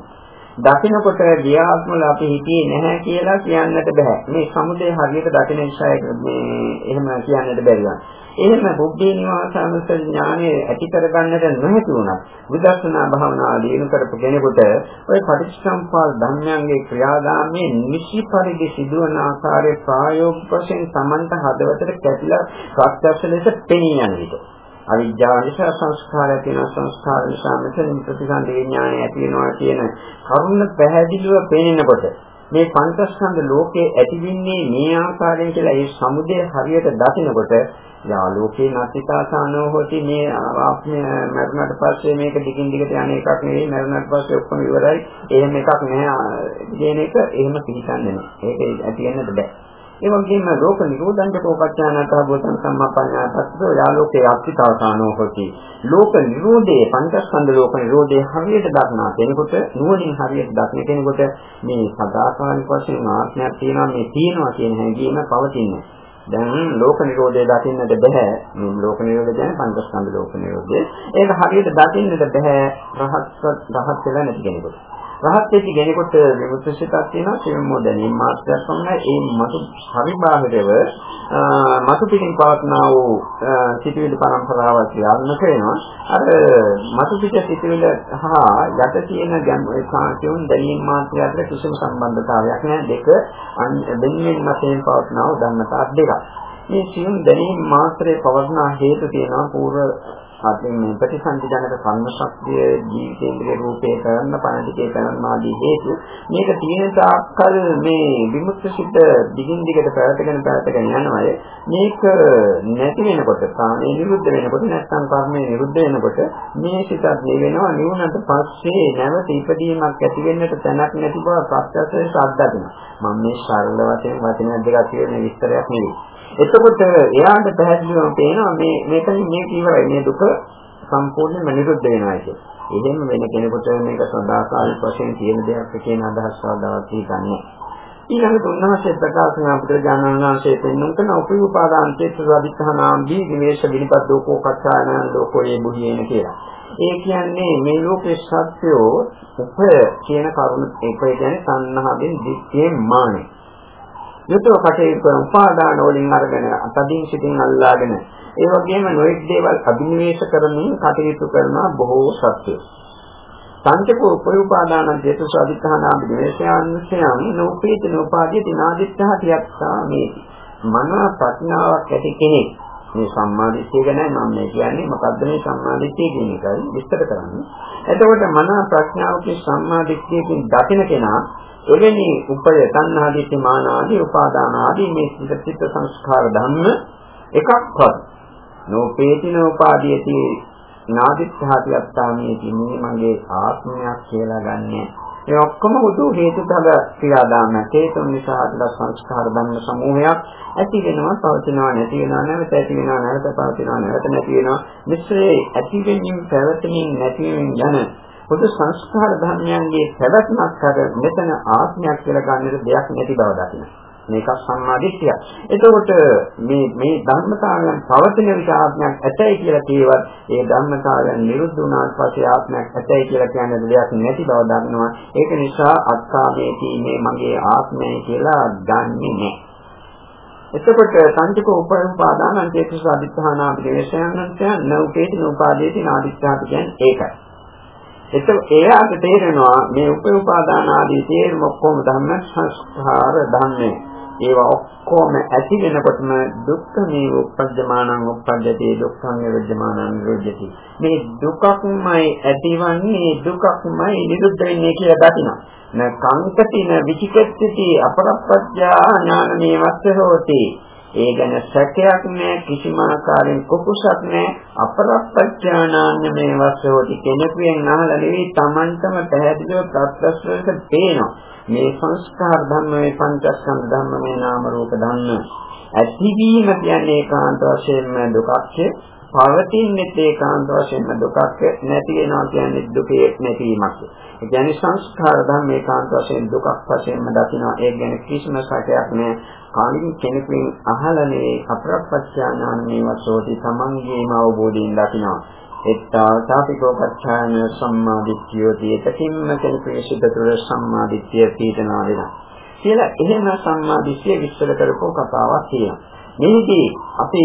දකින්නකොට ගියාත්මල අපි හිතියේ නැහැ කියලා කියන්නට බෑ. මේ සමුදේ හරියට දකින නිසා මේ එහෙම කියන්නට බැරිවා. එහෙම බුද්ධි නිවාසානුස ඥානය ඇති කරගන්නට නොහැකි වුණත් විදර්ශනා භාවනාව දිනු කරපු කෙනෙකුට ওই පටිච්චසමුප්පාද ධර්මයන්ගේ ක්‍රියාදාමයේ නිසි පරිදි සිදුවන ආකාරයේ ප්‍රායෝගික වශයෙන් Tamanta හදවතට කැපිලා ප්‍රත්‍යක්ෂ ලෙස පෙනී යන විට අවිද්‍යාව නිසා සංස්කාරය තියෙන සංස්කාර නිසා මෙතන ප්‍රතිසන්දි විඥානය ඇති වෙනවා කියන කරුණ පැහැදිලිව පේනකොට මේ පංචස්කන්ධ ලෝකයේ ඇතිවෙන්නේ මේ ආකාරයෙන් කියලා ඒ සමුදය හරියට දකිනකොට යාලෝකේ නතිකාසානෝ හොති මේ ආත්මය මරුණට පස්සේ මේක දිගින් දිගට යන එකක් නෙවෙයි මරුණට පස්සේ ඔක්කොම ඉවරයි. එහෙම එකක් නැහැ. කියන එක එහෙම පිළිගන්නේ නැහැ. ඒක ඇති වෙන්නද බෑ. ඒ වගේම ලෝක නිරෝධංච කෝපච්ඡානත භූතං සම්මප්පඤ්ඤාතස්සෝ යාලෝකේ අත්‍තිතාවසානෝ හොති ලෝක නිරෝධයේ පංචස්කන්ධ ලෝක නිරෝධයේ හරියට දක්නා කෙනෙකුට නුවණින් හරියට දක්න කෙනෙකුට මේ සදාකාලික වශයෙන් ආත්මයක් තියෙනවා මේ තියෙනවා කියන හැඟීම පවතින්නේ දැන් ලෝක නිරෝධය දකින්නට බෑ. මේ ලෝක නිරෝධය කියන්නේ පංචස්කන්ධ ලෝක නිරෝධය. ඒක හරියට දකින්නට බෑ රහත් රහත් වෙලා නැති කෙනෙකුට. රහත් වෙච්ච කෙනෙකුට විමුක්තිසිතක් තියෙනවා. සියුම්ම දැනීම මාත්‍රයක් පමණයි. ඒ මතු පරිබාහිරව මතු පිටින් පවත්නා වූ සිටිවිලි පරම්පරාව ක්‍රියාත්මක වෙනවා. අර මතු පිට සිටිවිලි හා යට තියෙන ගැඹුරුන් දැනීම මාත්‍රය අතර කිසිම සම්බන්ධතාවයක් නැහැ. දෙක දෙන්නේ මතයෙන් පවත්නා වූ ධර්මතා දෙකක්. මේ සියුම් දැනීම මාත්‍රයේ පවත්නා හේතු තියෙනවා. පූර්ව අතින් මේ ප්‍රතිසන්දි ජනක කර්ම ශක්තිය ජීවිතේන්ද්‍රිය රූපේ කරන්න පණිතිකේ කරන්න ආදී හේතු. මේක තියෙන තාක්කල් මේ විමුක්ත සිත දිගින් දිගට පැවතගෙන පැවතගෙන යනවා මේක නැති වෙනකොට කාමයේ නිරුද්ධ වෙනකොට නැත්නම් කර්මයේ නිරුද්ධ වෙනකොට මේ සිතත් නිවෙනවා නිවුණට පස්සේ නැවත ඉපදීමක් ඇති වෙන්නට තැනක් නැති බව ප්‍රත්‍යක්ෂයෙන් සාධාරණයි මම මේ සරල වශයෙන් වචන දෙකක් කියන විස්තරයක් නෙවෙයි. එතකොට එයාට පැහැදිලිවම පේනවා මේ මෙතන මේ ඉවරයි මේ දුක සම්පූර්ණයෙන්ම නිරුද්ධ වෙනවා කියන්නේ. එහෙම වෙන කෙනෙකුට මේක සදාකාලික වශයෙන් තියෙන දෙයක් කියන අදහස් සාදාවත් හිතන්නේ. ඊළඟට උන්වහන්සේ ප්‍රකාශ කරන අපිට ඥානංශයේ පෙන්වන කරන උපයෝපාදාන්තේ සුවදිත්තහනාම්දී විවේශ විනිපත් දෝකෝ කච්චාන ලෝකෝයේ බුහියේන කියලා. ඒ කියන්නේ මේ ලෝකේ සත්‍යෝ උප කියන කරුණ ඒක කියන්නේ සංහාවෙන් දික්කේ මානේ. යුතුව කටයුතු කරන උපාදාන වලින් අරගෙන අතදින් සිටින් අල්ලාගෙන ඒ වගේම නොඑක් දේවල් අභිනිවේෂ කරමින් කටයුතු කරන බොහෝ සත්‍යෝ සංකේපෝ උපෝපාදාන දේතු සාධිතහනාම දිවේශයන්සයන් නෝපීත නෝපාදී දිනාදිත්තහ තියක්සා මේ මනෝ ප්‍රඥාවක් ඇති කෙනෙක්. මේ සම්මාදිට්ඨිය ගැන මම මේ කියන්නේ මොකද්ද මේ සම්මාදිට්ඨිය කියන එකයි විස්තර කරන්නේ. එතකොට මනෝ ප්‍රඥාවකේ සම්මාදිට්ඨියකින් දකින කෙනා එවැනි උපය තණ්හා දිට්ඨි මාන ආදී උපාදාන ආදී මේ සිත සංස්කාර ධර්ම එකක්වත් නෝපේති නෝපාදීයති නාදිත්‍යාති අත්තාමේති මේ මගේ ආත්මයක් කියලා ගන්නෑ. මේ ඔක්කොම හුදු හේතුඵල ක්‍රියාදාම හේතුන් නිසා අදලා සංස්කාර ධර්ම සමූහයක් ඇති වෙනවා පවතිනවා නැති වෙනවා නැවත ඇති වෙනවා නැවත පවතිනවා නැවත නැති වෙනවා. මිශ්‍රේ ඇති වෙමින් පැවතෙමින් නැති වෙමින් යන පොදු සංස්කාර ධර්මයන්ගේ පැවැත්මක් අර මෙතන ආත්මයක් කියලා ගන්නට දෙයක් නැති බව දකිනවා. මේක සම්මාදිට්ඨිය. එතකොට මේ මේ ධර්මතාවයන් පවතින විට ආත්මයක් ඇතයි කියලා කියවත් ඒ ධර්මතාවයන් නිරුද්ධ වුණාට පස්සේ ආත්මයක් ඇතයි කියලා කියන දෙයක් නැති බව දන්නවා. ඒක නිසා අත්කාමේදී මේ මගේ ආත්මය කියලා ගන්නෙ නැහැ. එතකොට සංජික උපපාදාන චේතස අදිත්‍යාන අපිදේශයන්න්ට නෞකේති නෝපාදේති නාදිත්‍යාත කියන්නේ ඒකයි. එතකොට එයාට තේරෙනවා මේ උපපාදාන ආදී තේරුම ඔක්කොම ධම්ම සංස්කාර ධම්මේ ඒවා ඔක්කොම ඇති වෙනකොටම දුක්ඛ මේ උපද්දමානං උපද්දති දුක්ඛං නිරුද්ධමානං නිරුද්ධති. මේ දුකක්මයි ඇතිවන්නේ දුකක්මයි නිරුද්ධ වෙන්නේ කියලා දකිනවා. න කංකතින විචිකිච්ඡති අපරප්පජ්ජා ඥානමේ වස්ස හෝති. ඒ ගැන සැකයක් නැහැ කිසිම ආකාරයෙන් කුකුසක් නැහැ අපරප්පඥානාන්‍ය මේ වස්සෝටි කෙනෙකුෙන් අහලා නෙවෙයි Tamanටම පැහැදිලිව ප්‍රත්‍යක්ෂව පේනවා. මේ සංස්කාර ධර්ම මේ පංචස්කන්ධ ධර්ම මේ නාම රූප ධර්ම ඇතිවීම කියන්නේ ඒකාන්ත වශයෙන්ම දුකක්ය පවතින්නේ ඒකාන්ත වශයෙන්ම දුකක් නැති වෙනවා කියන්නේ දුකේ නැතිවීමක්. ඒ කියන්නේ සංස්කාර ධර්ම ඒකාන්ත වශයෙන් දුකක් වශයෙන්ම දකිනවා. ඒ කියන්නේ කිසිම සැකයක් නැහැ. කාලින් කෙනෙකුෙන් අහලා නෙවෙයි අප්‍රප්පච්චානාන මේවා සෝති තමන්ගේම අවබෝධයෙන් දකිනවා. එත්තාසාපිකෝ පච්ඡාන සම්මාදිට්ඨියෝති එතකින්ම කෙනෙකුගේ සිත තුළ සම්මාදිට්ඨිය පීඨනා වෙනවා. කියලා එහෙම සම්මාදිට්ඨිය විස්තර කරපුව කතාවක් තියෙනවා. මේකදී අපි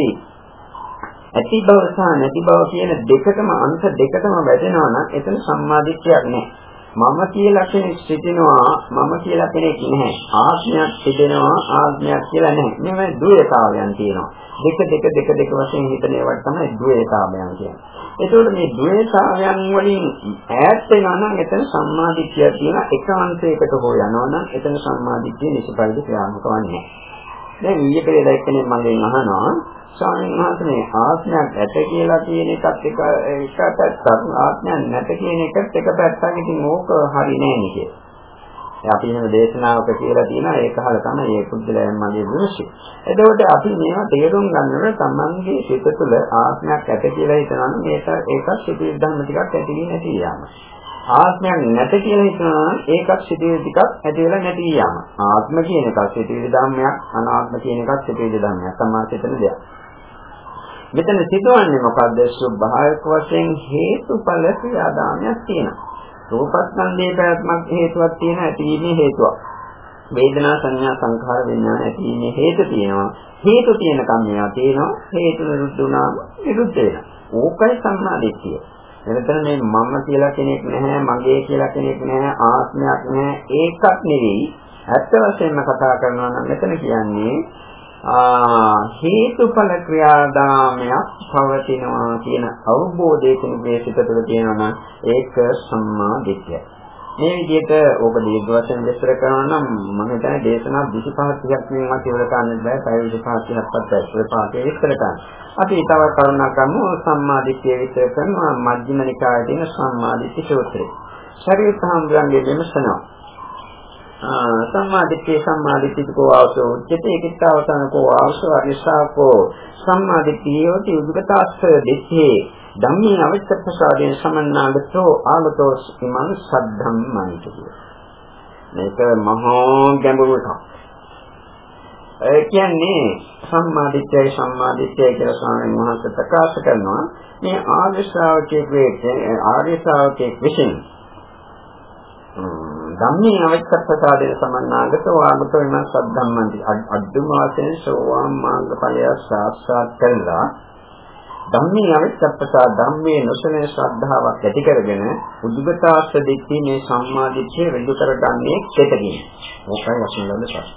ඇති බව සහ නැති බව කියන දෙකටම අංශ දෙකටම වැටෙනවා නම් එතන සම්මාදිට්ඨියක් නැහැ. මම කියලා කෙනෙක් සිටිනවා මම කියලා කෙනෙක් නැහැ. ආත්මයක් සිටිනවා ආත්මයක් කියලා නැහැ. මේ ද්වේතාවයන් තියෙනවා. දෙක දෙක දෙක දෙක වශයෙන් හිතන ඒවාට තමයි ද්වේතාවයන් කියන්නේ. ඒතකොට මේ ද්වේතාවයන් වලින් ඈත් වෙනවා නම් එතන සම්මාදිට්ඨිය තියෙන එක අංශයකට හෝ යනවා නම් එතන සම්මාදිට්ඨිය නිසපරිදි ක්‍රියාත්මක වන්නේ. දැන් ඊයේ පෙරේද එක්කෙනෙක් මගෙන් අහනවා ස්වාමීන් වහන්සේ මේ ආත්මයක් ඇත කියලා කියන එකත් එක එක පැත්තක් ආත්මයක් නැත කියන එකත් එක පැත්තක් ඉතින් ඕක හරි නෑ නේද අපි එහෙම දේශනාවක කියලා තියෙනවා ඒක අහලා තමයි මේ පුද්ගලයන් මගේ දෘෂ්ටි. එතකොට අපි මේවා තේරුම් ගන්නකොට තමන්ගේ සිත තුළ ආත්මයක් ඇත කියලා හිතනවා නම් මේක ඒකත් සිතිවිලි ධර්ම ටිකක් ඇති වෙන්නේ නැති යාම. ආත්මයක් නැත කියලා හිතනවා නම් ඒකත් සිතිවිලි ටිකක් ඇති වෙලා නැති යාම. ආත්ම කියන එකත් සිතිවිලි ධර්මයක් අනාත්ම කියන එකත් සිතිවිලි ධර්මයක්. සමාසිතන දෙයක්. මෙතන සිදුවන්නේ මොකද්ද? ස්වභාවික වශයෙන් හේතුඵල ක්‍රියාදාමයක් තියෙනවා. රූපස්කන්ධයේ පැවැත්මක් හේතුවක් තියෙනවා ඇතිවීමේ හේතුවක්. වේදනා සංඥා සංඛාර විඥාන ඇතිවීමේ හේතු තියෙනවා. හේතු තියෙන කම්මියා තියෙනවා. හේතු නිරුද්ධ වුණාම නිරුද්ධ වෙනවා. ඕකයි සම්මාදිට්ඨිය. එතන මේ මම කියලා කෙනෙක් නැහැ, මගේ කියලා කෙනෙක් නැහැ, ආත්මයක් නැහැ. ඒකක් නෙවෙයි. ඇත්ත වශයෙන්ම කතා කරනවා නම් මෙතන කියන්නේ හේතුඵල ක්‍රියාදාමයක් පවතිනවා කියන අවබෝධයකින් මේ සිත තුළ තියෙනවා නම් ඒක සම්මා දිට්ඨිය. මේ විදිහට ඕක දීර්ඝ වශයෙන් විස්තර කරනවා නම් මම හිතන්නේ දේශනා 25 30ක් වෙනවත් ඉවර කරන්න බෑ. පැය 25 30ක්වත් ඇස්තර පාඩේ විස්තර කරන්න. අපි තව කරුණක් ගමු සම්මා දිට්ඨිය විස්තර කරනවා මජ්ක්‍ධිම නිකායේ තියෙන සම්මා දිට්ඨි සූත්‍රය. ශරීර සම්බන්ධයෙන් විමසනවා. සම්මාදිට්ඨිය සම්මාදිට්ඨිකෝ ආවසෝ උච්චතේ කිත්තවසනකෝ ආවසෝ අරිසාකෝ සම්මාදිට්ඨියෝති උද්ගතස්ස දෙච්චේ ධම්මේ අවිච්ඡප්පසාදයෙන් සමන්නාගතෝ ආගතෝ ඉමං සද්ධම්මන්ති මේක මහා ගැඹුරුට ඒ කියන්නේ සම්මාදිට්ඨිය සම්මාදිට්ඨිය කියලා ස්වාමීන් වහන්සේ ප්‍රකාශ කරනවා. මේ ආර්ය ශ්‍රාවකයේ ආර්ය ශ්‍රාවකයේ විසින් ධම්මේ අවච්ඡප්පසාදේ සමන්නාගත වාගතෝ වෙන සද්ධම්මන්ති අද්දුම වශයෙන් සෝවාන් මාර්ග ඵලය සාක්ෂාත් කරලා ධම්මේ අවච්ඡප්පසා ධම්මේ නොසලෙන ශ්‍රද්ධාවක් ඇති කරගෙන උද්ගතාස්ස දෙක්ටි මේ සම්මාදිට්ඨිය රෙදු කරගන්නේ කෙතකින් ඕකයි වශයෙන් ලබන ප්‍රශ්න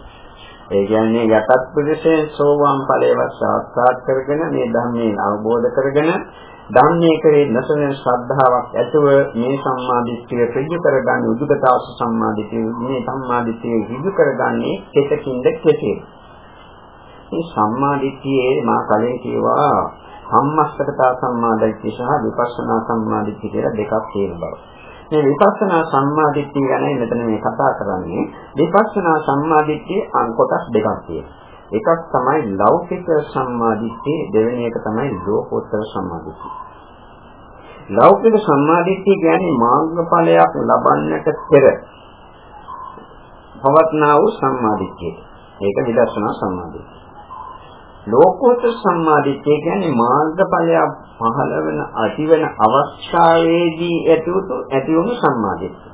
ඒ කියන්නේ යටත් ප්‍රදේශයේ සෝවාන් ඵලයවත් සාක්ෂාත් කරගෙන මේ ධර්මයේ අවබෝධ කරගෙන ධම්මයේ කරේ නැසෙන ශ්‍රද්ධාවක් ඇතුව මේ සම්මාදිට්ඨිය ප්‍රිය කරගන්න උදුගතාස සම්මාදිට්ඨිය මේ සම්මාදිට්ඨිය ඍජු කරගන්නේ කෙතකින්ද කෙසේ මේ සම්මාදිට්ඨියේ මා කලින් කියවා සම්මස්තකතා සම්මාදිට්ඨිය සහ විපස්සනා සම්මාදිට්ඨිය කියලා දෙකක් තියෙන බව. මේ විපස්සනා සම්මාදිට්ඨිය ගැන මෙතන මේ කතා කරන්නේ විපස්සනා සම්මාදිට්ඨිය අං කොටස් දෙකක් තියෙනවා. එකක් තමයි ලෞකික සම්මාදිට්ඨිය දෙවෙනි එක තමයි ලෝකෝත්තර සම්මාදිට්ඨිය. ලෞකික සම්මාදිට්ඨිය කියන්නේ මාර්ගඵලයක් ලබන්නට පෙර පවත්නා වූ සම්මාදිට්ඨිය. ඒක විදර්ශනා සම්මාදිට්ඨිය. ලෝකෝත්තර සම්මාදිට්ඨිය කියන්නේ මාර්ගඵලයක් පහළ වෙන ඇතිවෙන අවස්ථාවේදී ඇතිවතු ඇතිවුණු සම්මාදිට්ඨිය.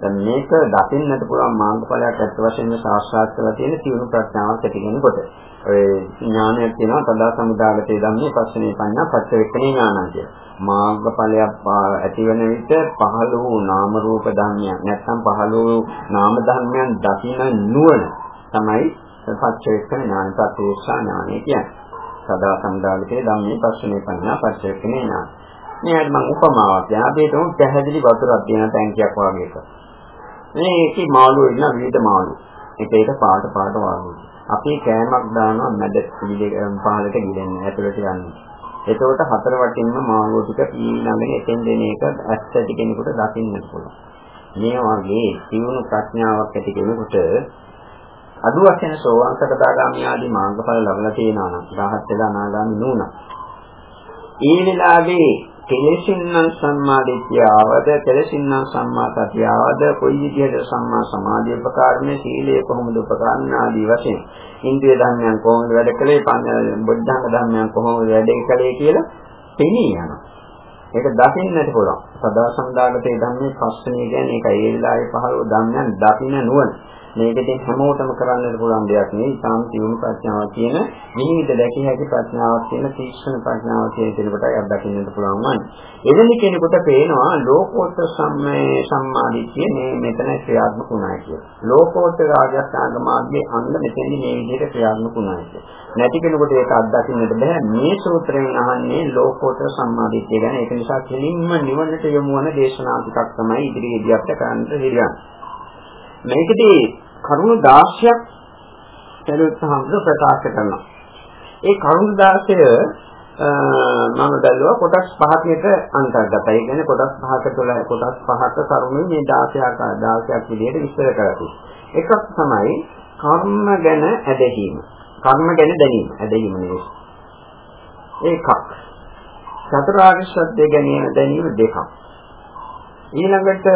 දැන් මේක දකින්නට පුළුවන් මාර්ගඵලයක් ඇත්ත වශයෙන්ම සාක්ෂාත් කරලා තියෙන තියුණු ප්‍රඥාවක් ඇති කෙනෙකුට. ඔය ඥානයක් තියෙනවා තදා සමුදාගතේ ධම්මේ පස්සනේ පඤ්ඤා පච්චවෙක්කනේ ඥානං කිය. මාර්ගඵලයක් ඇති වෙන විට පහළ වූ නාම රූප ධර්මයන් නැත්නම් පහළ වූ නාම ධර්මයන් දකින්න නුවණ තමයි පච්චවෙක්කන ඥාන පච්චේක්ෂා ඥානය කියන්නේ. සදා සමුදාගතේ ධම්මේ පස්සනේ පඤ්ඤා පච්චවෙක්කනේ ඥාන. මේකට මම උපමාවක් කියන අපි හිතමු පැහැදිලි වතුරක් තියෙන ටැංකියක් වගේ එකක්. මේ ඒකේ මාළු ඉන්න විවිධ මාළු. එක එක පාට පාට වාගේ. අපි කෑමක් දානවා මැද පහලට ගිලෙන්න ඇතුළට යන්න. එතකොට හතර වටින්ම මාළු ටික ඊළඟට එතෙන් දෙන එක ඇත්තටි කෙනෙකුට දකින්න පුළුවන්. මේ වගේ සිවුණු ප්‍රඥාවක් ඇති කෙනෙකුට අදු වශයෙන් සෝවාන් සකදාගාමී ආදී මාර්ගඵල ලබලා තියෙනවා නම් රහත් වෙලා අනාගාමී නුණා. ඒ වෙලාවේ කෙලෙසින්නම් සම්මා දිට්ඨිය ආවද කෙලෙසින්නම් සම්මා සතිය ආවද කොයි විදිහට සම්මා සමාධිය උපකාරණය සීලය කොහොමද උපකාරණ ආදී වශයෙන් ඉන්ද්‍රිය ධර්මයන් කොහොමද වැඩ කළේ බොද්ධංග ධර්මයන් කොහොමද වැඩ කළේ කියලා පෙනී යනවා. ඒක දකින්නට පුළුවන්. සදා සම්දාගතේ ධර්මයේ පස්සනේ කියන්නේ ඒක ඒ වෙලාවේ පහළ ධර්මයන් දකින්න නුවණ. මේකෙන් හැමෝටම කරන්නට පුළුවන් දෙයක් නෙවෙයි. තාම තියුණු ප්‍රඥාවක් කියන විනිවිද දැකිය හැකි ප්‍රඥාවක් කියන තීක්ෂණ ප්‍රඥාවක් කියන කෙනෙකුටයි අත්දකින්නට පුළුවන් වන්නේ. එවැනි කෙනෙකුට පේනවා ලෝකෝත්තර සම්මේ සම්මාදිට්ඨිය මේ මෙතන ක්‍රියාත්මක වුණා කියලා. ලෝකෝත්තර රාජස්ථාංග මාර්ගයේ අංග මෙතෙන්දි මේ විදිහට ක්‍රියාත්මක වුණා කියලා. නැති කෙනෙකුට ඒක අත්දකින්නට බෑ. මේ සූත්‍රයෙන් අහන්නේ ලෝකෝත්තර සම්මාදිට්ඨිය ගැන. ඒක නිසා කෙලින්ම නිවනට යොමු වන දේශනා ටිකක් තමයි ඉදිරියේදී අපිට කරන්න දෙන්නේ. මේකදී කරුණු 16ක් සරුවත් සම්බුදු ප්‍රකාශ කරනවා. ඒ කරුණු 16 මම බැලුවා කොටස් පහකට අන්තර්ගතයි. ඒ කියන්නේ කොටස් පහක තුළ කොටස් පහක කරුණු මේ 16ක් 16ක් විදිහට විස්තර කරලා එකක් තමයි කර්ම ගැන ඇදහිීම. කර්ම ගැන දැනීම. ඇදහිීම නෙවෙයි. ඒකක්. චතුරාර්ය සත්‍ය ගැන දැනීම දෙකක්. ඊළඟට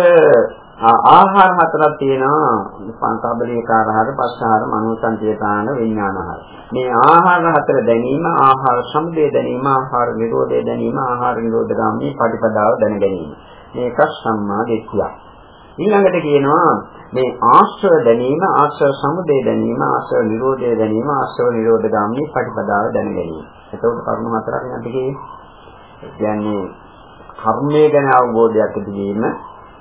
ආහාර හතරක් තියෙනවා පංචබලීකාර ආහාර, පස්සාහාර, මනෝසංචේතාන, විඥානහාර. මේ ආහාර හතර දැනීම, ආහාර සම්දේ දැනීම, ආහාර නිරෝධය දැනීම, ආහාර නිරෝධ ගාමී පටිපදාව දැන ගැනීම. මේක සම්මා දිට්ඨිය. ඊළඟට කියනවා මේ ආශ්‍රව දැනීම, ආශ්‍රව සමුදය දැනීම, ආශ්‍රව නිරෝධය දැනීම, ආශ්‍රව නිරෝධ ගාමී පටිපදාව දැන ගැනීම. එතකොට කරුණු හතරක් නේ කියන්නේ කර්මය ගැන අවබෝධයක් තිබීම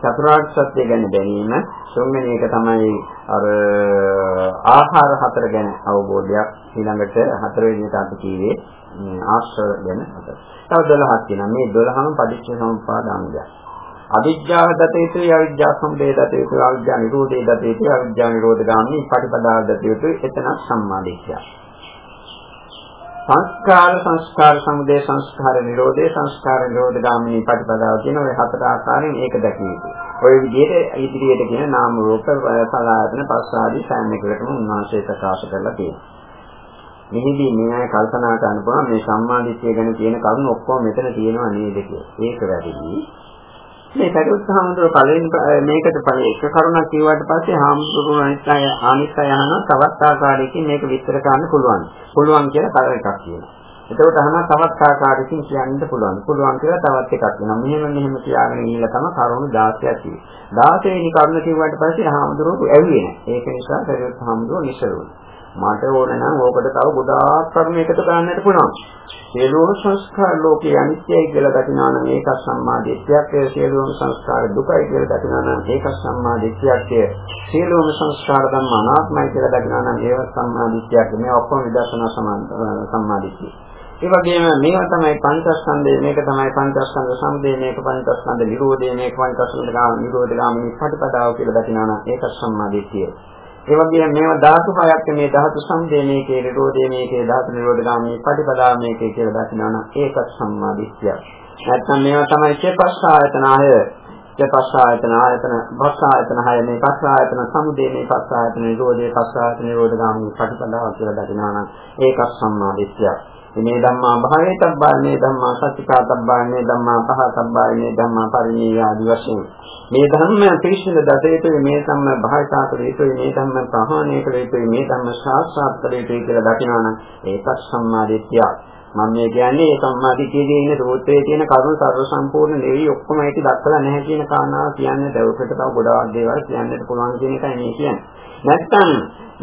චතුරාර්ය සත්‍ය ගැන දැනීම තුන්වෙනි එක තමයි අර ආහාර හතර ගැන අවබෝධයක් ඊළඟට හතරවෙනි එක අපි කිව්වේ ආශ්‍රව ගැන හතර. තව 12ක් තියෙනවා. මේ 12ම පටිච්ච සමුප්පාද අංගයක්. අවිද්‍යාව දත යුතුයි අවිද්‍යා සම්බේ දත යුතුයි අවිද්‍යා නිරෝධේ දත යුතුයි අවිද්‍යා නිරෝධ ගාමී පටිපදාව දත යුතුයි එතන සම්මාදිට්ඨිය. සංස්කාර සංස්කාර සමුදය සංස්කාර නිරෝධය සංස්කාර නිරෝධ ගාමිනී ප්‍රතිපදාව කියන ඔය හතර ආකාරයෙන් ඒක දැකිය යුතුයි. ඔය විදිහට ඉදිරියට කියන නාම රූප සලආයතන පස්සාදී සෑම එකකටම උන්වහන්සේ ප්‍රකාශ කරලා තියෙනවා. මෙහිදී මේ කල්පනා කරන්න පුළුවන් මේ සම්මාදිට්ඨිය ගැන කියන කරුණු ඔක්කොම මෙතන තියෙනවා නේද කියලා. ඒක වැරදි. මේ සරුවත් හාමුදුරුව පළවෙනි මේකට පළවෙනි එක කරුණක් කියුවාට පස්සේ හාමුදුරුවෝ අනිත් අය අනිත් අය අහනවා තවත් ආකාරයකින් මේක විස්තර කරන්න පුළුවන්. පුළුවන් කියලා තව එකක් කියනවා. එතකොට අහන තවත් ආකාරයකින් කියන්න පුළුවන්. පුළුවන් කියලා තවත් එකක් වෙනවා. මෙහෙම මෙහෙම කියාගෙන ගිහිල්ලා තමයි කරුණු 16ක් තියෙන්නේ. 16 වෙනි කරුණ කිව්වට පස්සේ හාමුදුරුවෝ ඇවිල්ලා නැහැ. ඒක නිසා සරුවත් හාමුදුරුවෝ නිසරුණා. මට ඕන නම් ඕකට තව ගොඩාක් කරුණු එකතු කරන්නට පුළුවන්. සියලුම සංස්කාර ලෝකයේ අනිත්‍යයි කියලා දකිනවා නම් ඒක සම්මා දිට්ඨියක්. සියලුම සංස්කාර දුකයි කියලා දකිනවා නම් ඒක සම්මා දිට්ඨියක්. සියලුම සංස්කාර ධර්ම අනාත්මයි කියලා දකිනවා නම් ඒක සම්මා දිට්ඨියක්. මේ ඔක්කොම විදර්ශනා සම්මා දිට්ඨිය. ඒ වගේම මේවා තමයි පංචස්කන්ධය මේක තමයි පංචස්කන්ධ සම්දේ මේක පංචස්කන්ධ නිරෝධය මේක පංචස්කන්ධ නිරෝධ ගාමිනී පටිපදාව කියලා දකිනවා නම් ඒක සම්මා දිට්ඨිය. ඒ වගේම මේවා ධාතු හයක් මේ ධාතු සම්දේ මේකේ නිරෝධය මේකේ ධාතු නිරෝධ ගාමී පටිපදා මේකේ කියලා දකිනවා නම් ඒකත් සම්මාදිට්ඨිය. නැත්නම් මේවා තමයි චේපස්ස ආයතන ආය චේපස්ස ආයතන ආයතන භස්ස ආයතන ආය මේ පස්ස ආයතන සමුදේ මේ පස්ස ආයතන නිරෝධේ පස්ස ආයතන නිරෝධ ගාමී පටිපදාව කියලා දකිනවා නම් ඒකත් සම්මාදිට්ඨිය. මේ ධම්මා භාවේතබ්බා මේ ධම්මා සත්‍චිකාතබ්බා මේ ධම්මා පහතබ්බා මේ ධම්මා පරිණීය ආදි වශයෙන්. මේ ධම්ම පිරිසිදු දතේතුයි මේ ධම්ම භාවිතා කරේතුයි මේ ධම්ම ප්‍රහාණය කරේතුයි මේ ධම්ම සාක්ෂාත් කරේතුයි කියලා දකිනවනම් ඒකත් සම්මාදිට්ඨිය මම මේ කියන්නේ ඒ සම්මාදිට්ඨියේ ඉන්න සූත්‍රයේ තියෙන කරුණු සර්ව සම්පූර්ණ නෙවෙයි ඔක්කොම ඒක දක්වලා නැහැ කියන කාරණාව කියන්නේ දවසකට තව ගොඩාක් දේවල් කියන්නට පුළුවන් කියන එකයි මේ කියන්නේ නැත්තම්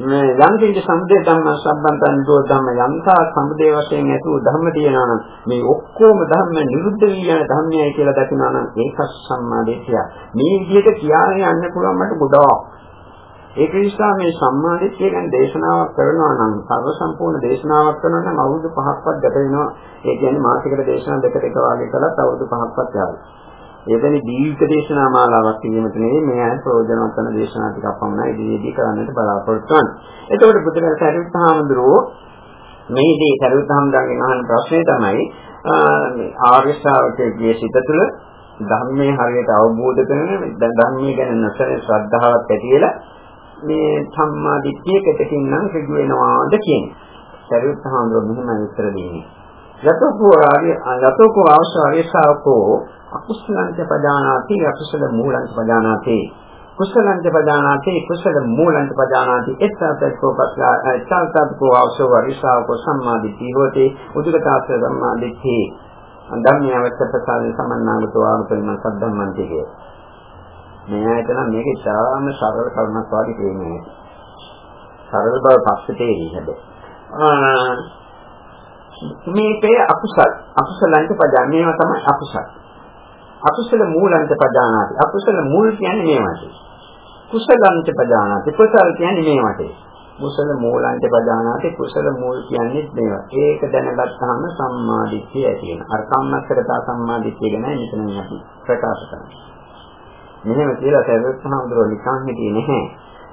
මේ යම් කිසි සම්දේ ධම්ම සම්බන්තන් දෝ ධම්ම යම්තා සම්දේ වශයෙන් ඇතුව ධම්ම තියෙනවා නම් මේ ඔක්කොම ධම්ම නිරුද්ධ වී යන ධම්මයයි කියලා දකිනවා නම් ඒක සම්මාදිට්ඨිය. මේ විදිහට කියාගෙන යන්න පුළුවන් මට ගොඩාක්. ඒක නිසා මේ සම්මාදිට්ඨිය ගැන දේශනාවක් කරනවා නම් සර්ව සම්පූර්ණ දේශනාවක් කරනවා නම් අවුරුදු 5ක්වත් ගත වෙනවා. ඒ කියන්නේ මාසිකට දේශනා දෙකට එක වාගේ කළත් අවුරුදු 5ක්වත් යාවි. ඒකනේ දීර්ඝ දේශනා මාලාවක් කියන්නට නෙවෙයි මේ අය ප්‍රයෝජනවත් කරන දේශනා ටිකක් පමණයි ඉදිරියේදී කරන්නට බලාපොරොත්තු වෙන්නේ. එතකොට බුදුරජාණන් සරියුත් හාමුදුරුවෝ මේදී සරියුත් හාමුදුරන්ගෙන් අහන ප්‍රශ්නේ තමයි ආර්ය ශ්‍රාවකයේ සිත තුළ ධර්මයේ හරියට අවබෝධ කරගෙන ධර්මයේ ගැන නැසර ශ්‍රද්ධාවක් ඇතිලා මේ සම්මා දිට්ඨියකටකින් නම් සිදු වෙනවාද කියන්නේ. සරියුත් හාමුදුරුවෝ මෙහෙම උත්තර දෙන්නේ. යතෝකෝ ආර්ය යතෝකෝ ආශ්‍රය ශ්‍රාවකෝ අකුසලංච පජානාති අකුසල මූලංච පජානාති කුසලංච පජානාති කුසල මූලංච පජානාති එත්තත්කෝ පස්ලා චාල්තත්කෝ අවසෝ වරිසාවකෝ සම්මාදිට්ඨි හෝති උදුකතාස සම්මාදිට්ඨි ධම්මය අවච්ඡප්පසාල සමන්නාගතෝ ආමතන සද්ධම්මන්ති කිය. මේ ආයතන මේක ඉතාම සරල කරුණක් වගේ තේන්නේ. සරල බව පස්සේ තේරෙයි හැබැයි. මේකේ අකුසල් අකුසලන්ට පදා මේවා තමයි අකුසල් අකුසල මූලන්ත පදානාති. අකුසල මුල් කියන්නේ මේවට. කුසලන්ත පදානාති. කුසල කියන්නේ මේවට. කුසල මූලන්ත පදානාති. කුසල මුල් කියන්නේ මේවා. ඒක දැනගත්තාම සම්මාදිට්ඨිය ඇති වෙනවා. අර කම්මස්සකතා සම්මාදිට්ඨිය ගැන මෙතන අපි ප්‍රකාශ කරනවා. මෙහෙම කියලා සර්වඥාන්දරෝ නිකන් හිටියේ නැහැ.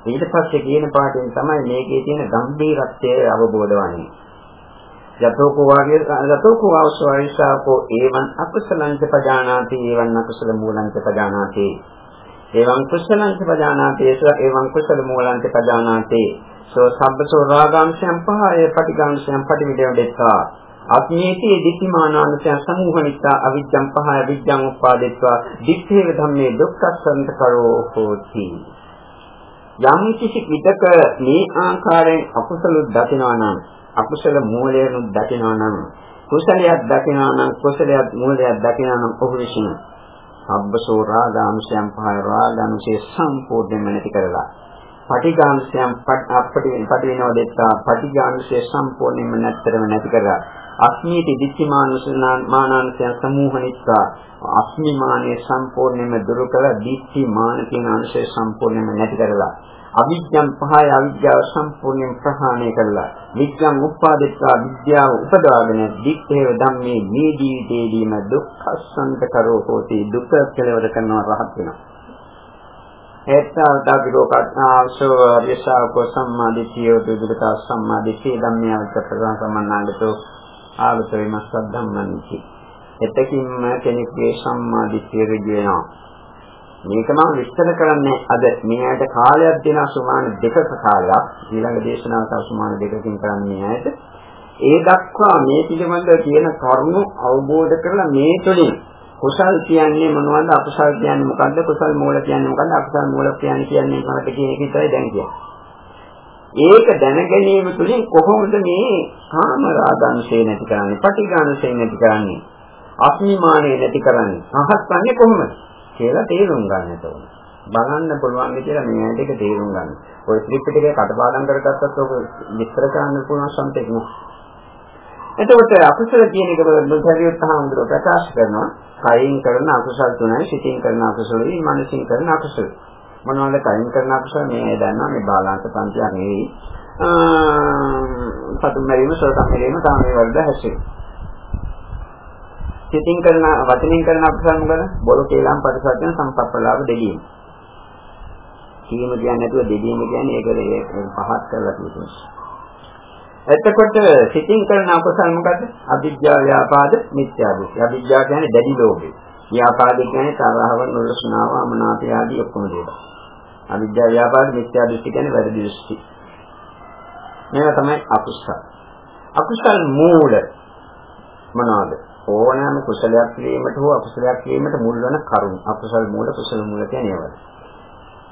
ඊට පස්සේ කියන පාඩයෙන් තමයි මේකේ තියෙන ගැඹීරත්වය අවබෝධ වන්නේ. යතෝකෝ වාගේ යතෝකෝ ආවසෝයිසාකෝ එවං අකුසලං පජානාති එවං අකුසල මූලං පජානාති එවං කුසලං පජානාති එවං කුසල මූලං පජානාති සෝ සබ්බසෝ රාගාංශයන් පහය පටිඝාංශයන් පටිවිදෙව්දෙත්තා අත්මේති දික්ඛමානාංශයන් සමූහනිතා අවිජ්ජං පහය විජ්ජං උපාදෙත්වා දික්ඛේව ධම්මේ දුක්ඛසන්ත කරෝ හෝති. යම් කිසි විදක මේ ආකාරයෙන් අකුසල දකිනවා නම් අකුසල මූලයෙන් දකිනවා නම් කුසලයක් දකිනවා නම් කුසලයක් මූලයක් දකිනවා නම් ඔහු විසින් අබ්බසෝ රාගාංශයන් පහය රාගාංශය සම්පූර්ණයෙන්ම නැති කරලා පටිඝාංශයන් අපටි පටිවිනව දෙත්තා පටිඝාංශය සම්පූර්ණයෙන්ම නැත්තරම නැති කරලා අස්මීති දිච්චමානුසනාමානාංශයන් සමූහනිත්වා අස්මිමානයේ සම්පූර්ණයෙන්ම දුරු කළ දිච්චි මාන කියන අංශය සම්පූර්ණයෙන්ම නැති කරලා අවිද්‍යම් පහය අවිද්‍යාව සම්පූර්ණයෙන් ප්‍රහාණය කළා. විද්‍යම් උපාදිත්වා විද්‍යාව උපදවාගෙන දිත්තේව ධම්මේ මේ ජීවිතේදීම දුක්ඛසන්ත කරෝ හෝති දුක කෙලවර කරනවා රහත් වෙනවා. ඒත්තාවතාවිරෝපත්නාවසෝ රිසාවකෝ සම්මාදිටියෝ දුදුකතා සම්මාදිටිය ධම්මයන්ට ප්‍රදාන සම්මානාගතෝ ආගතෝ විමස්සක් ධම්මන්ති. එතකින්ම කෙනෙකුගේ සම්මාදිටිය ඍජු වෙනවා. මේක මම විස්තර කරන්නේ අද මේ ඇයට කාලයක් දෙන සුමාන දෙකක කාලයක්. ඊළඟ දේශනාවට සුමාන දෙකකින් කරන්නේ ඇයට. ඒ දක්වා මේ පිළිබඳව තියෙන කරුණු අවබෝධ කරලා මේ තුළින් කුසල් කියන්නේ මොනවද? අකුසල් කියන්නේ මොකද්ද? කුසල් මූල කියන්නේ මොකද්ද? අකුසල් මූල කියන්නේ කියන්නේ මොකක්ද කියන එක විතරයි දැන් කියන්නේ. ඒක දැන ගැනීම තුළින් කොහොමද මේ කාම රාගංශේ නැති කරන්නේ පටිඝානසේ නැති කරන්නේ අස්මිමානේ නැති කරන්නේ අහස් වන්නේ කොහොමද කියලා තේරුම් ගන්නට ඕන. බලන්න පුළුවන් කියලා මේ ඇයිද ඒක තේරුම් ගන්න. ඔය ත්‍රිපිටකේ කටපාඩම් කරගත්තත් ඔක විස්තර කරන්න පුළුවන් සම්පෙක් නෑ. එතකොට අකුසල කියන එක බුද්ධරියත් හඳුර ප්‍රකාශ කරනවා. කයින් කරන අකුසල තුනයි, සිතින් කරන අකුසලයි, මනසින් කරන අකුසල. මොනවද කයින් කරන අකුසල මේ දන්නවා මේ බාලාංශ පන්තියක් නෙවෙයි. ආ සතුන් මරීම, සෝතම් මරීම, කාමයේ වලද හැසිරෙනවා. සිතින් කරන වචනෙන් කරන අපසල් මොකද? බොරු කේලම් පරිසත්‍යන සම්පප්පලාව දෙදීම. කීම කියන්නේ නැතුව දෙදීම කියන්නේ ඒක පහත් කරලා තියෙනවා. එතකොට සිතින් කරන අපසල් මොකද? අවිද්‍යාව ව්‍යාපාද මිත්‍යා දෘෂ්ටි. අවිද්‍යාව කියන්නේ දැඩි ලෝභය. ව්‍යාපාද කියන්නේ තරහව නුරුස්නාව අමනාපය ආදී ඔක්කොම දේවල්. අවිද්‍යාව ව්‍යාපාද මිත්‍යා දෘෂ්ටි කියන්නේ වැරදි දෘෂ්ටි. මේවා තමයි අකුසල. අකුසල් මූල මොනවාද? ඕනෑම කුසලයක් කිරීමට හෝ අකුසලයක් කිරීමට මුල් වන කරුණු. අකුසල මූල කුසල මූල කියන්නේ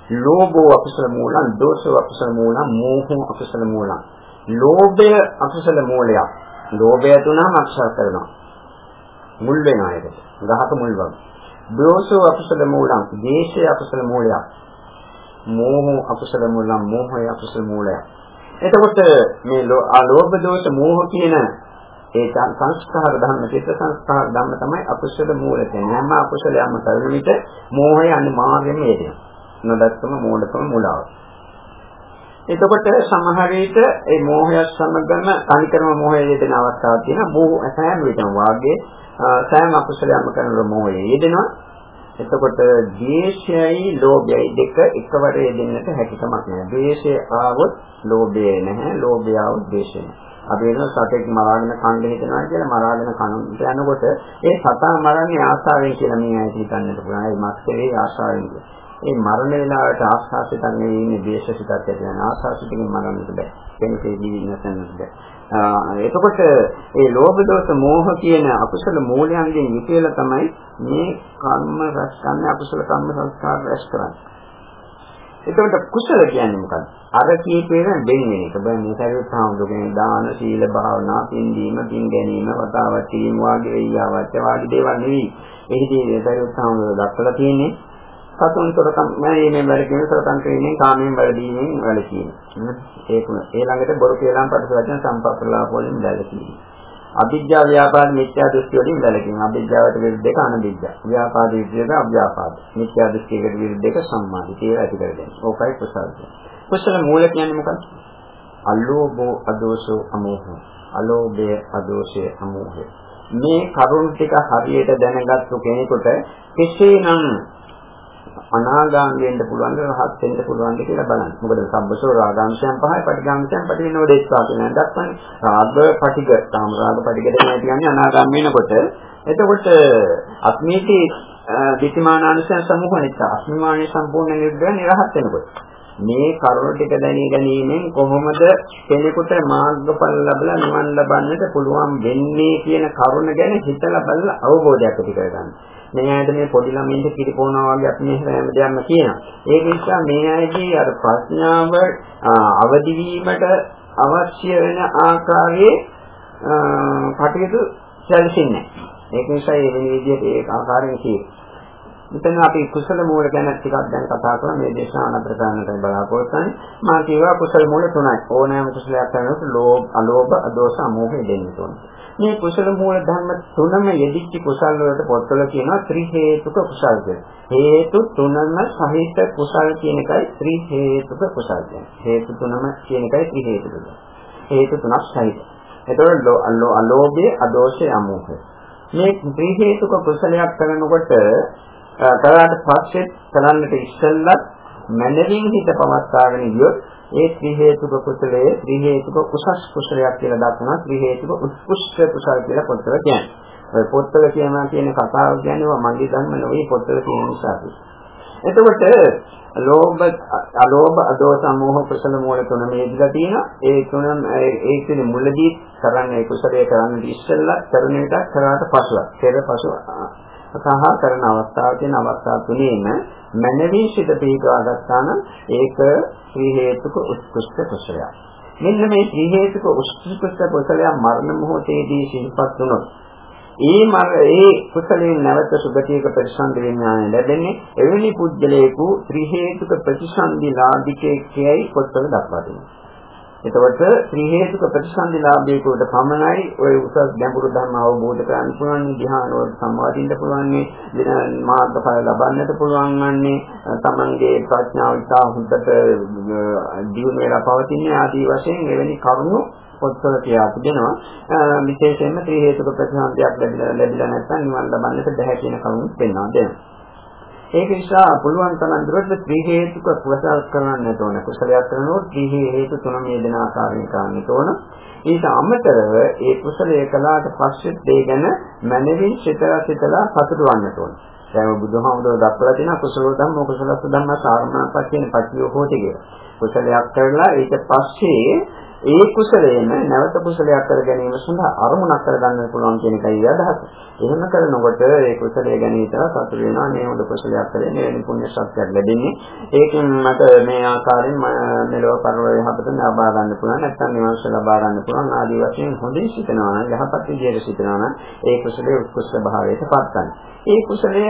ලෝභෝ අකුසල මූලං, දෝෂෝ අකුසල මූලං, මෝහෝ අකුසල මූලං. ලෝභය අකුසල මූලයක්. ලෝභය තුනම අක්ෂර කරනවා. මුල් වෙනවා ඒකට. ගහක මුල් වගේ. දෝෂෝ අකුසල මූලං, දේශය අකුසල මූලයක්. මෝහෝ අකුසල මූලං, මෝහය අකුසල මූලයක්. එතකොට මේ අලෝභ දෝෂ මෝහ කියන ඒ සංස්කාර ධර්ම චිත්ත සංස්කාර ධර්ම තමයි අකුසල මූල කියන්නේ. හැම අකුසලයක්ම කරන විට මෝහය අනිවාර්යයෙන්ම එනවා. නොදැක්කම මෝඩකම මුලාව. එතකොට සමහර විට ඒ මෝහය සමගම තනිකරම මෝහය යෙදෙන අවස්ථාවක් තියෙනවා. බොහෝ සෑම විටම වාගේ සෑම අකුසලයක්ම කරන මෝහය යෙදෙනවා. එතකොට ද්වේෂයයි ලෝභයයි දෙක එකවර යෙදෙන්නට හැකියාවක් නැහැ. ද්වේෂය ආවොත් ලෝභය නැහැ. ලෝභය ආවොත් ද්වේෂය නැහැ. අපි වෙන සතෙක් මරාගෙන කන්න හිතනවා කියලා මරාගෙන කනට යනකොට ඒ සතා මරන්නේ ආසාවෙන් කියලා මේ ඇයි හිතන්නට පුළුවන්. ඒ මත්කේ ආසාවෙන් කියලා. ඒ මරණ වේලාවට ආස්වාසිත නෙවෙයි ඉන්නේ දේශසිතත් ඇති වෙන ආස්වාසිතකින් මරන්නට බෑ. කෙනෙකුගේ ජීවිත නැසන්නට බෑ. එතකොට ඒ ලෝභ දෝෂ මෝහ කියන අකුසල මූලයන්ගෙන් විකේල තමයි මේ කර්ම රැස් කරන්නේ අකුසල කර්ම සංස්කාර රැස් කරන්නේ. එතකොට කුසල කියන්නේ මොකක්ද? අර කීපේන දෙන්නේ එක. බෑ මේ සරියුත් සාමුදුරනේ දාන, සීල, භාවනා, පින්දීම, පින් ගැනීම, වතාවත් කිරීම වාගේ වෙයියාවත් වාගේ දේවල් නෙවෙයි. එහිදී සරියුත් සාමුදුර දක්වලා තියෙන්නේ සතුන් තොරකම් මෑීමෙන් වැළකීම සොරකම් කිරීමෙන් කාමයෙන් වැළදීමෙන් වැළකීම. ඒක ඒ ළඟට බොරු කියලා පරිසවචන සම්පස්සලාප වලින් වැළකීම. අවිද්‍යා ව්‍යාපාද මිත්‍යා දෘෂ්ටි වලින් වැළකීම. අවිද්‍යාවට විරුද්ධ එක අනවිද්‍යා. ව්‍යාපාද විරුද්ධ අව්‍යාපාද. මිත්‍යා දෘෂ්ටියකට විරුද්ධ එක සම්මාදිතය ඇති කරගන්න. ඕකයි කුසල. කුසල මූල කියන්නේ මොකක්ද? අලෝභෝ අදෝෂෝ අමෝහෝ. අලෝභය අදෝෂය අමෝහය. මේ කරුණ ටික හරියට දැනගත්තු කෙනෙකුට කෙසේනම් අනාගාමී වෙන්න පුළුවන්ද රහත් වෙන්න පුළුවන්ද කියලා බලන්න. මොකද සම්බසෝ රාගාංශයන් පහයි පටිඝාංශයන් පටිවිනෝ දෙස්සා කියන දක්වන්නේ. රාග පටිඝ කාම රාග පටිඝ දෙකයි කියන්නේ අනාගාමී වෙනකොට. එතකොට අත්මීති විතිමානාංශයන් සමූහ නිසා අස්මිමානයේ සම්පූර්ණ නිර්දය නිරහත් වෙනකොට. මේ කරුණ ටික දැනී ගැනීමෙන් කොහොමද කෙනෙකුට මාර්ගඵල ලැබලා නිවන් ලබන්නට පුළුවන් වෙන්නේ කියන කරුණ ගැන හිතලා බලලා අවබෝධයක් ඇති කරගන්න. මේ ඇයිද මේ පොඩි ළමින්ට කිරිපෝනවා වගේ අපි මේ හැම දෙයක්ම කියනවා. ඒක නිසා මේ ඇයිදී අර ප්‍රඥාව අවදි වීමට අවශ්‍ය වෙන ආකාරයේ කටයුතු සැලසෙන්නේ. ඒක නිසා මේ විදිහට ඒ ආකාරයෙන් කියනවා. මෙතන අපි කුසල මූල ගැන ටිකක් දැන් කතා කරමු මේ දේශනාව නතර කරන්නට බලාපොරොත්තු වෙන්නේ. මා කියවා කුසල මූල තුනයි. ඕනෑම කුසලයක් කරනකොට ලෝභ, අලෝභ, අදෝස, අමෝහය දෙන්න ඕනේ. මේ කුසල මූල ධර්ම තුනම යෙදිච්ච කුසල් වලට පොත්වල කියනවා ත්‍රි හේතුක කුසල් කියලා. හේතු තුනම සහිත කුසල් කියන එකයි ත්‍රි හේතුක කුසල් කියන්නේ. හේතු තුනම කියන එකයි ත්‍රි හේතුක. හේතු තුනක් සහිත. එතකොට අලෝභය, අදෝෂය, අමෝහය. මේ ත්‍රි හේතුක කුසලයක් කරනකොට කරාට පස්සේ කරන්නට ඉස්සෙල්ලත් මනරින් හිත පවත්වාගෙන ගියොත් ඒ ත්‍රි හේතුක කුසලයේ ත්‍රි හේතුක උසස් කුසලයක් කියලා දක්වනවා ත්‍රි හේතුක උත්කෘෂ්ඨ කුසල කියලා පොතේ කියන්නේ. ඔය පොතේ කියනවා කියන කතාව කියන්නේ මගේ ධර්ම නෙවෙයි පොතේ තියෙන නිසා. එතකොට ලෝභ අලෝභ අදෝස සමෝහ කුසල මූල තුන මේදිලා තියෙනවා. ඒ තුන ඒ කියන්නේ මුලදී කරන්නේ කුසලයේ කරන්න ඉස්සෙල්ලා කරන එක කරාට පසුව. පෙර පසුව සහ කරන අවස්ථාව තියෙන අවස්ථා තුනේම මනවින් සිට පිටවා ගත්තා නම් ඒක ශ්‍රී හේතුක උත්කෘෂ්ඨ කුසලයක්. මෙන්න මේ ශ්‍රී හේතුක උත්කෘෂ්ඨ කුසලයක් මරණ මොහොතේදී සිහිපත් වුණොත් ඒ මර ඒ කුසලයෙන් නැවත සුගතියක ප්‍රතිසන්දි විඥානය ලැබෙන්නේ එවැනි පුද්ගලයෙකු ත්‍රි හේතුක ප්‍රතිසන්දි ලාභිකයෙක් කියයි පොත්වල දක්වා තිබෙනවා. එතකොට ත්‍රි හේතුක ප්‍රතිසන්දිලාභයකට පමණයි ওই උසස් ගැඹුරු ධර්ම අවබෝධ කරගන්න පුළුවන් ධ්‍යාන වල සම්වාදින්න පුළුවන් මාර්ගඵල ලබන්නට පුළුවන් වන්නේ තමන්ගේ ප්‍රඥාව ඉතා හොඳට දියුණු වෙලා පවතින ආදී වශයෙන් එවැනි කරුණු පොත්වල කියලා තිබෙනවා. විශේෂයෙන්ම ත්‍රි හේතුක ප්‍රතිසන්දියක් ලැබිලා ලැබිලා නැත්නම් නිවන් ලබන්නට බැහැ කියන කරුණු පෙන්වා දෙනවා. ඒක නිසා පුළුවන් තරම් දුරට ත්‍රි හේතුක කුසල කරන්නට ඕන. කුසලයක් කරනකොට ත්‍රි හේතු තුනම යෙදෙන ආකාරයෙන් කරන්නට ඕන. ඊට අමතරව ඒ කුසලයේ කලාට පස්සෙත් ඒ ගැන මනවින් සිතලා සිතලා සතුටු වන්නට ඕන. දැන් බුදුහාමුදුරුවෝ දක්වලා තියෙන කුසල ධම්ම කුසලස්ස ධම්ම සාරමණපත් කියන පටිය හොටි කියලා. කුසලයක් කරලා ඊට පස්සේ ඒ කුසලයෙන් නැවත කුසලයක් කර ගැනීම සඳහා අරමුණක් කර ගන්න පුළුවන් කියන එකයි අදහස. එහෙම කරනකොට ඒ කුසලයේ ගැන හිතලා සතුට වෙනවා මේ හොඳ කුසලයක් කරේ මේ පුණ්‍ය ශක්තියක් ලැබෙන්නේ. ඒකෙන් මට මේ ආකාරයෙන් මෙලොව පරලොව යහපත ලබා ගන්න පුළුවන් නැත්නම් නිවන්ස ලබා ගන්න පුළුවන් ආදී වශයෙන් හොඳින් සිතනවා නම් යහපත් විදියට සිතනවා නම් ඒ කුසලයේ උත්කෘෂ්ඨ භාවයට පත් ගන්න. ඒ කුසලය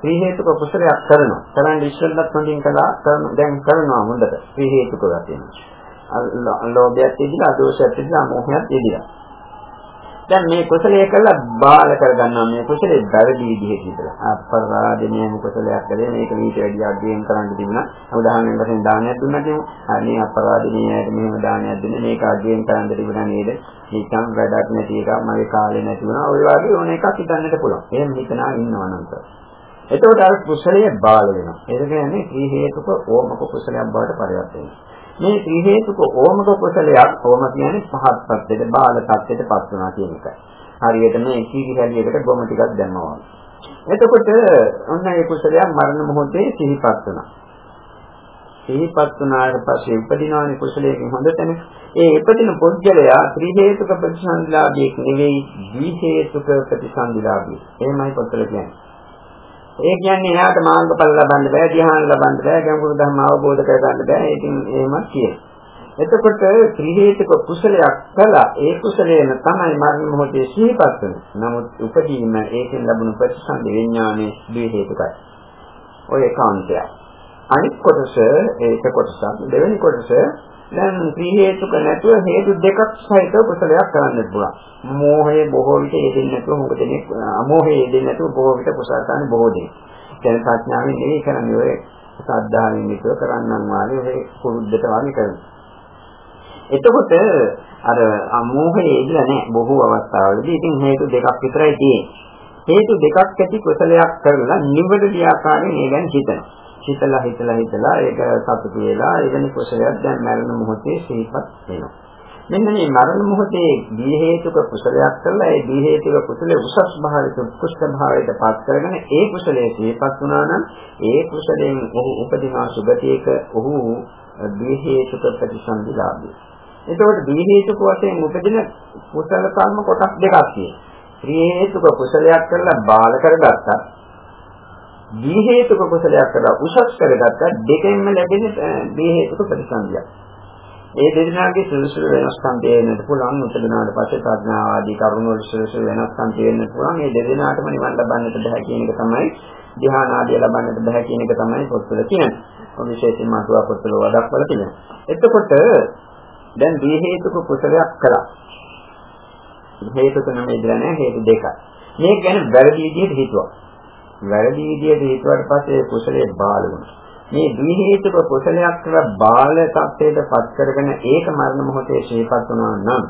ත්‍රි හේතුක කුසලයක් කරනවා. කරන් ඉස්සෙල්ලත් හොඳින් කළා දැන් කරනවා හොඳට ත්‍රි හේතුක වශයෙන්. ලෝභයත් ඉදිලා, දෝෂයත් ඉදිලා, මොහයත් ඉදිලා. දැන් මේ කුසලයේ කළා බාල කරගන්නවා. මේ කුසලේ වැරදි විදිහට ඉඳලා. අපරාධනීය කුසලයක් කළේ මේක ඊට වැඩි අධ්‍යයන කරන්න තිබුණා. උදාහරණයක් වශයෙන් දානයක් දුන්නා කියමු. අනේ අපරාධනීයයට මෙහෙම දානයක් දුන්නේ මේක අධ්‍යයන කරන්න තිබුණා නේද? නිකන් වැඩක් නැති එකක් මගේ කාලේ නැති වුණා. ඔය වගේ ඕන එකක් හිතන්නට පුළුවන්. එහෙම හිතනා ඉන්නවා නම් එතකොට අර කුසලයේ බාල වෙනවා. ඒ කියන්නේ ත්‍රි හේතුක ඕමක කුසලයක් බවට පරිවර්තනය. වෙනවා මේ ත්‍රි හේතුක ඕමක කුසලයක් ඕම කියන්නේ පහත් පැත්තේ බාල පැත්තේ පත් වෙනවා කියන එකයි. හරියට මේ කීකි හැලියකට ගොම ටිකක් දැම්මා වගේ. එතකොට ඔන්න ඒ කුසලයක් මරණ මොහොතේ සිහිපත් වෙනවා. සිහිපත් වුණාට පස්සේ උපදිනවනේ කුසලයෙන් හොඳටනේ. ඒ උපදින පුද්ගලයා ත්‍රි හේතුක ප්‍රතිසන්දිලාභියෙක් නෙවෙයි ද්වි හේතුක ප්‍රතිසන්දිලාභියෙක්. එහෙමයි පොතල කියන්නේ. ඒ කියන්නේ එයාට මාර්ගඵල ලබන්න බෑ, ධ්‍යාන ලබන්න බෑ, ගැඹුරු ධර්ම අවබෝධ කරගන්න බෑ. ඉතින් එහෙමත් කියනවා. එතකොට ත්‍රි හේතුක කුසලයක් කළා. ඒ කුසලයෙන් තමයි මරණ මොහොතේ සිහිපත් වෙන්නේ. නමුත් උපදීම ඒකෙන් ලැබුණු ප්‍රතිසන්දි විඥානයේ ද්වි හේතුකයි. ඔය ඒකාන්තය. අනිත් කොටස ඒක කොටසක්. දෙවෙනි කොටස දැන් ත්‍රි හේතුක නැතුව හේතු දෙකක් සහිතව කුසලයක් කරන්න පුළුවන්. මෝහය බොහෝ විට යෙදෙන්නේ නැතුව මොකද දෙනෙක් අමෝහය යෙදෙන්නේ නැතුව බොහෝ විට කුසල කරන්නේ බොහෝ දෙනෙක්. දැන් ප්‍රඥාවෙන් නෙවෙයි කරන්නේ ඔය සද්ධාවෙන් විතර කරන්නන් වාගේ ඔය කුරුද්දට වගේ කරනවා. එතකොට අර අමෝහය යෙදලා නැහැ බොහෝ අවස්ථාවලදී. ඉතින් හේතු දෙකක් විතරයි තියෙන්නේ. හේතු දෙකක් ඇති කුසලයක් කරලා නිවැරදි ආකාරයෙන් ඒ ගැන හිතනවා. හිතලා හිතලා හිතලා ඒක සතුටු වෙලා එවැනි කුසලයක් දැන් මරණ මොහොතේ සිහිපත් වෙනවා. මෙන්න මේ මරණ මොහොතේ දී හේතුක කුසලයක් කරලා ඒ දී හේතුක කුසලයේ උසස් භාවයට උත්කෘෂ්ඨ භාවයට පත් කරගෙන ඒ කුසලයේ සිහිපත් වුණා නම් ඒ කුසලයෙන් ඔහු උපදිනා සුගතියක ඔහු දී හේතුක ප්‍රතිසන්දි ලාභය. එතකොට දී හේතුක වශයෙන් උපදින කුසල කර්ම කොටස් දෙකක් තියෙනවා. ත්‍රි හේතුක කුසලයක් කරලා බාල කරගත්තා දී හේතුක කුසලයක් කරලා උසස් කරගත්තා දෙකෙන්ම ලැබෙන දී හේතුක ප්‍රතිසන්දියක්. ඒ දෙදෙනාගේ සුළුසුළු වෙනස්කම් තේරෙන්නට පුළුවන් උපදිනාට පස්සේ ප්‍රඥා ආදී කරුණු වල සුළුසුළු වෙනස්කම් තේරෙන්නට පුළුවන්. මේ දෙදෙනාටම නිවන් ලබන්නට බෑ කියන එක තමයි ධ්‍යාන ආදී ලබන්නට බෑ කියන එක තමයි පොත්වල කියන්නේ. ඔය විශේෂයෙන්ම අතුවා පොත්වල වදක්වල තියෙනවා. එතකොට දැන් දී හේතුක කුසලයක් කළා. හේතුක නෙමෙයි දන්නේ හේතු දෙකයි. මේක ගැන වැරදි විදිහට හිතුවා. වැරදි විදියට හිතුවට පස්සේ කුසලයේ බාල වුණා. මේ ද්වි හේතුක කුසලයක් කියලා බාල තත්ත්වයට පත් කරගෙන ඒක මරණ මොහොතේ ශේපත් වුණා නම්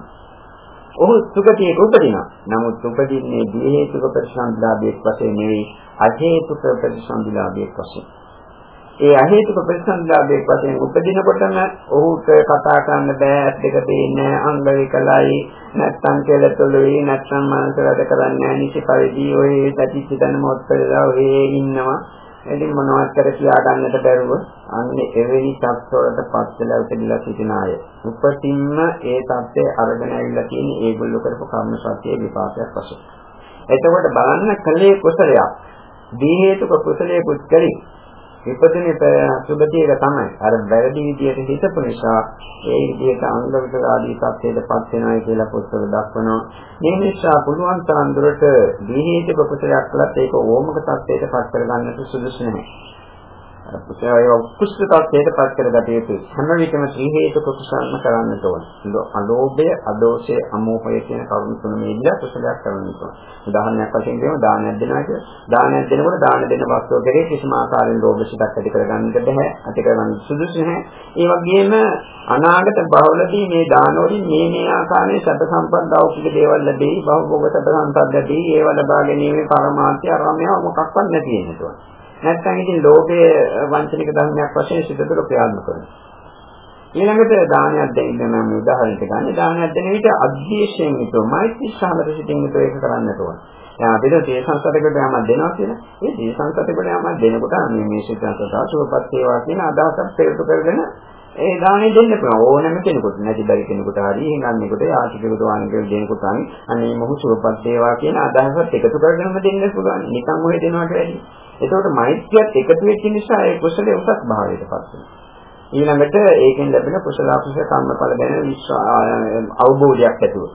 ඔහු සුගතියක උපදිනවා. නමුත් උපදින්නේ ද්වි හේතුක ප්‍රතිසන්දිලාභයක් වශයෙන් නෙවෙයි අහේතුක ප්‍රතිසන්දිලාභයක් වශයෙන්. ඒ අහේතුක ප්‍රතිසන්දිලාභයක් වශයෙන් උපදිනකොටම ඔහුට කතා කරන්න බෑ ඇස් දෙක පේන්නේ අංග විකලයි නැත්තම් කෙලතුළුයි නැත්තම් මනස වැඩ කරන්නේ නැහැ නිසි පරිදි ඔය සැටිච්ච දන මොහොතේලා ඔය ඉන්නවා ඉතින් මොනවද කර කියා ගන්නට බැරුව අන්නේ එවැනි තත්ත්වවලට පත් වෙලා උපදිලා සිටින අය. උපතින්ම ඒ தත්ත්වය අරගෙන ඇවිල්ලා තියෙන ඒගොල්ලෝ කරපු කර්ම සත්‍යයේ විපාකයක් වශයෙන්. එතකොට බලන්න කලේ කුසලයක්. දී හේතුක කුසලයේ කුච්චරි ඉපදින සුභතියක තමයි. අර වැරදි විදියට හිතපු නිසා ඒ විදියට අංග විතර ආදී තත්ත්වයටපත් වෙනවා කියලා පොත්වල දක්වනවා. මේ නිසා පුළුවන් තරම් දුරට දීහිත ප්‍රකෘතියක් කළත් ඒක ඕමක තත්ත්වයටපත් කරගන්නට සුදුසු නැහැ. කුසලය කුසල තත්ත්වයට පත් කරගත යුතුයි. හැම විටම ත්‍රි හේතුක කුසලම කරන්නට ඕන. අලෝභය, අදෝෂය, අමෝහය කියන කරුණු තුන මේලා කුසලයක් කරන්න ඕන. උදාහරණයක් වශයෙන් කියමු දානයක් දෙනවා කියලා. දානයක් දෙනකොට දාන දෙන වස්තුව කෙරේ කිසිම ආකාරයෙන් ලෝභ සිතක් ඇති කරගන්නට බෑ. ඇති කරගන්න සුදුසු නැහැ. ඒ වගේම අනාගත බහුලදී මේ දානවලින් මේ මේ ආකාරයේ සබ්බ සම්පත් දෞකික දේවල් ලැබෙයි. බහුභෝග සබ්බ සම්පත් ලැබෙයි. ඒව ලබා ගැනීමේ පරමාර්ථය අරමයා මොකක්වත් නැති වෙනවා. නැත්නම් ඉතින් ලෝභයේ වංචනික ධර්මයක් වශයෙන් සිත තුළ ක්‍රියාත්මක කරනවා. ඊළඟට දානයක් දෙන්න නම් උදාහරණයක් ගන්න දානයක් දෙන විට අධ්‍යක්ෂයෙන් යුතුව මෛත්‍රී සාමර සිටින් යුතුව ඒක කරන්නට ඕන. දැන් අපිට තේ සංසතකට යමක් දෙනවා කියලා. ඒ තේ සංසතකට යමක් දෙනකොට මේ මේ සිතන්තතා සුවපත් වේවා කියන අදහසක් පෙරට කරගෙන ඒ දාණය දෙන්න පුළුවන් ඕනෑම කෙනෙකුට නැති බැරි කෙනෙකුට හරි හිඟන්නේකට ආශිකකට වානිකයට දෙනකොට හරි අනේ මොහු සුවපත් වේවා කියන අදහසත් එකතු කරගෙනම දෙන්න පුළුවන් නිකන් ඔය දෙනවට වැඩි. එතකොට මෛත්‍රියත් එකතු වෙච්ච නිසා ඒ කුසලයේ උසස් භාවයට පත් වෙනවා. ඊළඟට ඒකෙන් ලැබෙන කුසල අකුසල කර්මඵල ගැන අවබෝධයක් ඇතුව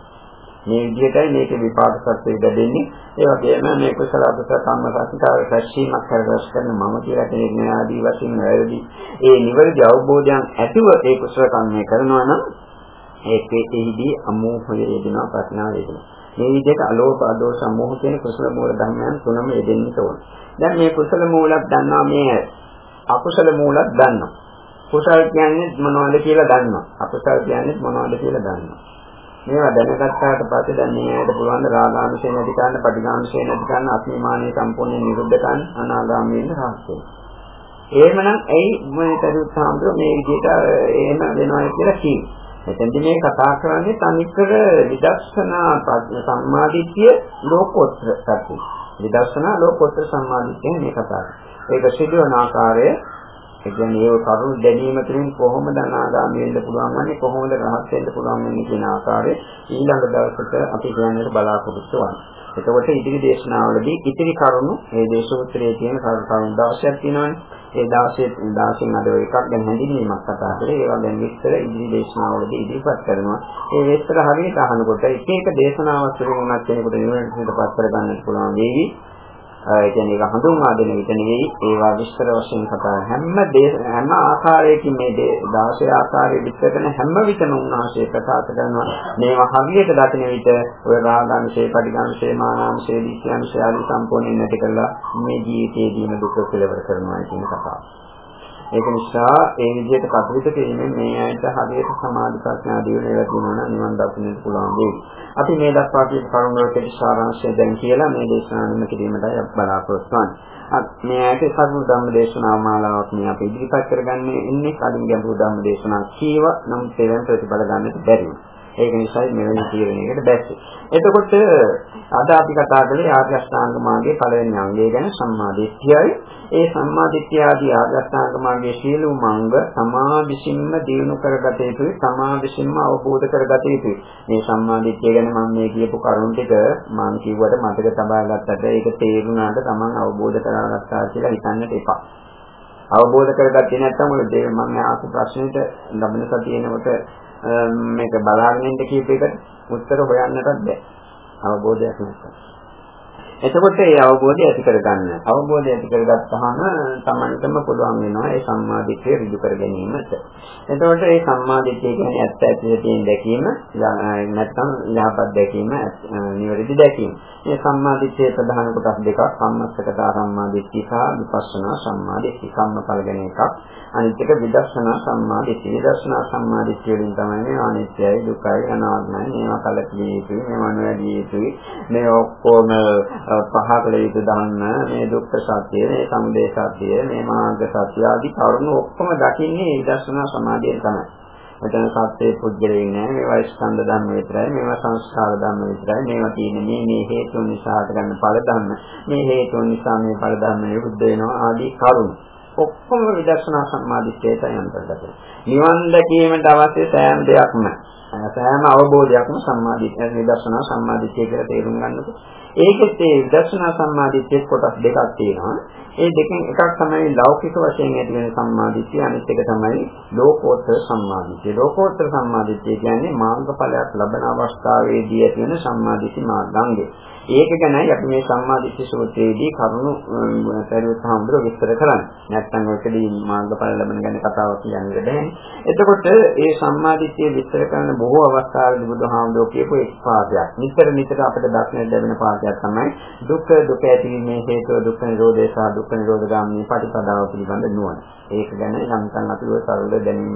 මේ විදිහටයි මේකේ විපාක සත්‍යය දෙන්නේ. ඒ වගේම මේ කුසල අකුසල කම්ම රසිකාව රැස්වීමක් කරගස් කරන මම කියලා කෙනෙක් නෑ ආදී වශයෙන් වැරදි. ඒ නිවැරදි අවබෝධයන් ඇතිව ඒ කුසල කර්මය කරනවා නම් ඒකේ එහිදී අමෝහය යෙදෙනවා ප්‍රඥාව යෙදෙනවා. මේ විදිහට අලෝභ අදෝස සමෝහ කියන කුසල මූල ධර්මයන් තුනම යෙදෙන්න ඕන. දැන් මේ කුසල මූලක් දන්නවා මේ අකුසල මූලක් දන්නවා. කුසල කියන්නේ මොනවද කියලා දන්නවා. අකුසල කියන්නේ මොනවද කියලා දන්නවා. මේවා දැනගත්තාට පස්සේ දැන් මේ ඇයිද පුළුවන් රාගාංශය නැති කරන්න, පටිඝාංශය නැති කරන්න, අස්මිමානිය සම්පූර්ණයෙන් නිරුද්ධ කරන්න, අනාගාමී වෙන්න රහස් වෙන්න. එහෙමනම් ඇයි මේ තරුත් සාන්ද්‍ර මේ විදිහට එහෙම වෙනවා කියලා කියන්නේ? එතෙන්දි මේ කතා කරන්නේ තනිකර විදර්ශනා සම්මාදිට්ඨිය ලෝකෝත්තර සත්‍ය. විදර්ශනා ලෝකෝත්තර සම්මාදිට්ඨිය මේ කතා කරන්නේ. ඒක සිදුවන ආකාරය ඒ කියන්නේ ඒ කරුණු දැනීම තුළින් කොහොමද අනාගාමී වෙන්න පුළුවන් වන්නේ කොහොමද රහත් වෙන්න පුළුවන් වෙන්නේ කියන ආකාරය ඊළඟ දවසට අපි කියන්නට බලාපොරොත්තු වෙනවා. එතකොට ඉදිරි දේශනාවලදී ඉතිරි කරුණු මේ දේශෝත්‍රයේ තියෙන කරුණු 16ක් තියෙනවානේ. ඒ 16 16න් අද එකක් ගැන හැඳින්වීමක් කතා කරේ. ඒවා ගැන විස්තර ඉදිරි දේශනාවලදී ඉදිරිපත් කරනවා. ඒ විස්තර හරියට අහනකොට එක එක දේශනාවක් තුළින් උනත් කෙනෙකුට නිවනට පත් කර ගන්නට පුළුවන් වේවි. ඒ කියන්නේ ඒක හඳුන්වා දෙන විට නෙවෙයි ඒවා විස්තර වශයෙන් කතා හැම හැම ආකාරයකින් මේ 16 ආකාරයේ විස්තර කරන හැම විටම උන්වහන්සේ ප්‍රකාශ කරනවා මේවා හරියට දකින විට ඔය රාගාංශේ පටිඝාංශේ මානාංශේ දීක්ෂාංශය ආදී සම්පූර්ණයෙන් නැති කරලා මේ ජීවිතයේදීම දුක කෙලවර කරනවා කියන කතාව. ඒක නිසා ඒ විදිහට කටයුතු කිරීමෙන් මේ ඇයිට හරියට සමාධි ප්‍රඥා දියුණු වෙලා තියෙනවා නම් නිවන් දකින්නට පුළුවන් වෙයි. අපි මේ දක්වා කියන කරුණ වලට සාරාංශය දැන් කියලා මේ දේශනාවම කිරීමටයි බලාපොරොත්තු වෙන්නේ. මේ ඇයිට කරුණු ධම්ම දේශනා මාලාවක් මේ අපි ඉදිරිපත් කරගන්නේ ඉන්නේ කලින් ගැඹුරු ධම්ම දේශනා කීව නම් තේරෙන ප්‍රතිඵල ගන්නට බැරි වෙනවා. ඒක නිසායි මෙවැනි තීරණයකට බැස්සේ. එතකොට අද අපි කතා කළේ ආර්ය අෂ්ටාංග මාර්ගයේ පළවෙනි අංගය ගැන සම්මාදිට්ඨියයි. ඒ සම්මාදිට්ඨිය ආදී ආර්ය අෂ්ටාංග මාර්ගයේ සියලුම අංග තමා විසින්ම දිනු කරගත යුතුයි, තමා විසින්ම අවබෝධ කරගත යුතුයි. මේ සම්මාදිට්ඨිය ගැන මම මේ කියපු කරුණු ටික මම කිව්වට මතක තබා ගත්තට ඒක තේරුණාට තමන් අවබෝධ කරගත්තා කියලා හිතන්නට එපා. අවබෝධ කරගත්තේ නැත්නම් ඔය දේ මම ආපු ප්‍රශ්නෙට ලබන සතියේනකොට මේක බලාගෙන ඉන්න කීප එකට උත්තර හොයන්නටත් බෑ. අවබෝධයක් නැත්නම්. එතකොට ඒ අවබෝධය ඇති කරගන්න. අවබෝධය ඇති කරගත්තාම තමන්ටම පුළුවන් වෙනවා ඒ සම්මාදිට්ඨිය ඍජු කර ගැනීමට. එතකොට මේ සම්මාදිට්ඨිය කියන්නේ ඇත්ත ඇත්තට තියෙන දැකීම නැත්නම් ලාභත් දැකීම නිවැරදි දැකීම. මේ සම්මාදිට්ඨියේ ප්‍රධාන කොටස් දෙකක් සම්මස්සකතා සම්මාදිට්ඨිය සහ විපස්සනා සම්මාදිට්ඨිය. කම්මඵල ගැන එකක්. අනිත් එක විදර්ශනා සම්මාදිට්ඨිය. විදර්ශනා සම්මාදිට්ඨිය වලින් තමයි මේ අනිත්‍යයි දුකයි අනාත්මයි මේවා කලකිරීම යුතුයි මේවා නොවැඩිය යුතුයි මේ ඔක්කොම පහකල යුතු දන්න මේ දුක්ඛ සත්‍ය, මේ සමුදය සත්‍ය, මේ මාර්ග සත්‍ය ආදී කරුණු ඔක්කොම දකින්නේ විදර්ශනා සමාධියෙන් තමයි. මෙතන සත්‍යයේ පුද්ගලයන් නෑ මේවා ස්කන්ධ ධර්ම විතරයි මේවා සංස්කාර ධර්ම විතරයි මේවා තියෙන්නේ මේ මේ හේතුන් නිසා හටගන්න ඵල ධර්ම මේ හේතුන් නිසා මේ ඵල ධර්ම නිරුද්ධ වෙනවා ආදී කරුණු. ඔක්කොම විදර්ශනා සම්මාදිට්ඨියට යන්ත්‍රගත නිවන් දැකීමට අවශ්‍ය සෑම දෙයක්ම සෑම අවබෝධයක්ම සම්මාදිට්ඨිය නිදර්ශනා සම්මාදිට්ඨිය කියලා තේරුම් ගන්නකොට ඒකෙත් ඒ විදර්ශනා සම්මාදිට්ඨිය කොටස් දෙකක් තියෙනවා. ඒ දෙකෙන් එකක් තමයි ලෞකික වශයෙන් ඇති වෙන සම්මාදිට්ඨිය අනිත් එක තමයි ලෝකෝත්තර සම්මාදිට්ඨිය. ලෝකෝත්තර සම්මාදිට්ඨිය කියන්නේ මාර්ගඵලයක් ලබන අවස්ථාවේදී ඇති වෙන සම්මාදිට්ඨි මාර්ගාංගය. ඒක ගැනයි අපි මේ සම්මාදිට්ඨි සූත්‍රයේදී කරුණු පරිවර්ත හඳුර විස්තර කරන්නේ. නැත්නම් ඔකදී මාර්ගඵල ලබන ගැන කතාවක් කියන්න බැහැ. එතකොට ඒ සම්මාදිට්ඨිය විස්තර කරන බොහෝ අවස්ථාවලදී බුදුහාමුදුරුවෝ කියපු එක් පාඩයක්. නිතර නිතර අපිට දක්නට ලැබෙන පාඩයක් තමයි දුක්ඛ දුක ඇතිවීමේ හේතුව දුක්ඛ නිරෝධය සහ දුක්ඛ නිරෝධ ගාමිනී පටිපදාව පිළිබඳ නුවණ. ඒක ගැන යම්තන් අපි ඔය සරල දැනීම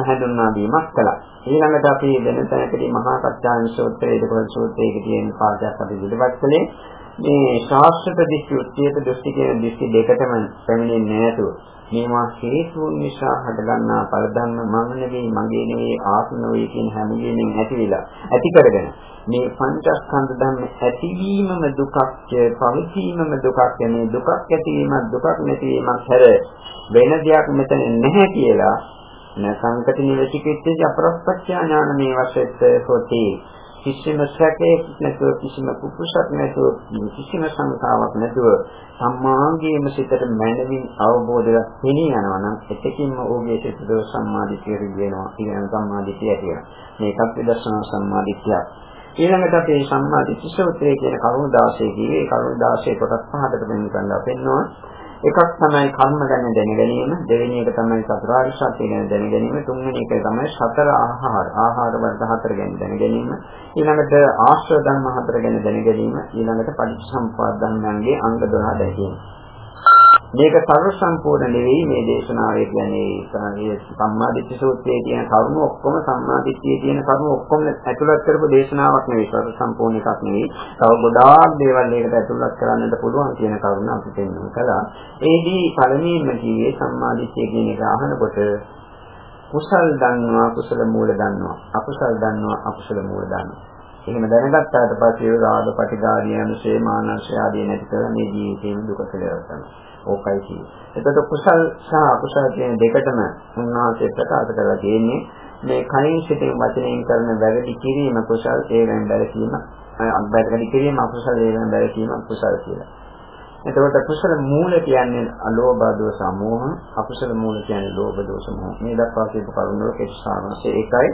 හඳුන්වා දීමක් කළා. ඊළඟට අපි වෙන තැනකදී මහා සත්‍යාන සූත්‍රයේ දෙකවල සූත්‍රයේ තියෙන පාඩයක් අපි ඉදිරිපත් කළේ මේ ශාස්ත්‍ර දෘෂ්ටි උච්චේත දෘෂ්ටි කියන දෘෂ්ටි දෙකටම පැමිණෙන්නේ නැතුව මේවා හේතුන් නිසා හටගන්නා පරදන්න මම නෙවෙයි මගේ නෙවෙයි ආත්ම නෙවෙයි කියන හැම දෙයකින් ඇතිවිලා ඇති කරගෙන මේ පංචස්කන්ධ ධර්ම ඇතිවීමම දුකක් පවතිීමම දුකක් මේ දුකක් ඇතිවීමක් දුකක් නැතිවීමක් හැර වෙන දෙයක් මෙතන නැහැ කියලා නසංකති නිවසිකෙච්ච අපරප්පච්ච ඥාන මේ වශයෙත් හොති. කිසිම සැකයක් නැතුව කිසිම කුකුසක් නැතුව කිසිම සංකාවක් නැතුව සම්මාගයේම සිතට මනවින් අවබෝධයක් හිණි යනවා නම් එතකින්ම ඔහුගේ සිතට සම්මාදිටිය රිදෙනවා කියන සම්මාදිටිය ඇති වෙනවා. මේකත් විදර්ශනා සම්මාදිටියක් ඊළඟට අපි සම්මාදිට්ඨි සූත්‍රයේ කියන කරුණු 16 කියේ කරුණු 16 කොටස් පහකට වෙන කරලා පෙන්වනවා. එකක් තමයි කර්ම ගැන දැන ගැනීම දෙවෙනි එක තමයි චතුරාර්ය සත්‍ය ගැන දැන ගැනීම තුන්වෙනි එක තමයි සතර ආහාර ආහාර වර්ග හතර ගැන දැන ගැනීම ඊළඟට ආශ්‍රව ධර්ම හතර ගැන දැන ගැනීම ඊළඟට පටිච්චසමුප්පාද ධර්මයන්ගේ අංග 12 දැකීම. මේක සර්ව සම්පූර්ණ නෙවෙයි මේ දේශනාවේ කියන්නේ. සම්මාදිට්ඨි සූත්‍රයේ තියෙන කරුණු ඔක්කොම සම්මාදිට්ඨියේ තියෙන කරුණු ඔක්කොම ඇතුළත් කරපු දේශනාවක් නෙවෙයි සර්ව සම්පූර්ණ එකක් නෙවෙයි. තව ගොඩාක් දේවල් ඒකට ඇතුළත් කරන්නට පුළුවන් කියන කරුණ අපි පෙන්වන්න කළා. ඒදී පළමුවෙන්ම කිව්වේ සම්මාදිට්ඨිය කියන එක අහනකොට කුසල් දන්නවා කුසල මූල දන්නවා. අකුසල් දන්නවා අකුසල මූල දන්නවා. එහෙම දැනගත්තාට පස්සේ රාග පටිඝාදී අනුසේ මානසය ආදී නැති කරලා මේ ජීවිතේම දුක කෙලවර කරනවා ඕකයි කියන්නේ. එතකොට කුසල් සහ අකුසල් කියන දෙකටම උන්වහන්සේ ප්‍රකාශ කරලා තියෙන්නේ මේ කයින් සිටින් වචනයෙන් කරන වැරදි කිරීම කුසල් ඒවෙන් බැලකීම අබ්බැටි කිරීම අකුසල් ඒවෙන් බැලකීම කුසල් කියලා. එතකොට කුසල මූල කියන්නේ අලෝභ දෝස සමෝහ අකුසල මූල කියන්නේ ලෝභ දෝස මොහ මේ දක්වා කියපු කරුණු වල කෙටි සාරාංශය ඒකයි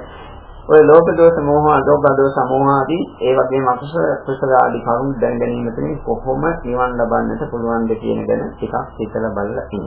ඔය ලෝභ දෝෂ මෝහ අලෝභ දෝෂ සමෝහ ආදී ඒ වගේම අකුසල කුසල ආදී කරුණු දැන ගැනීම තුළින් කොහොම නිවන් ලබන්නට පුළුවන්ද කියන ගැන ටිකක් හිතලා බලලා ඉන්න.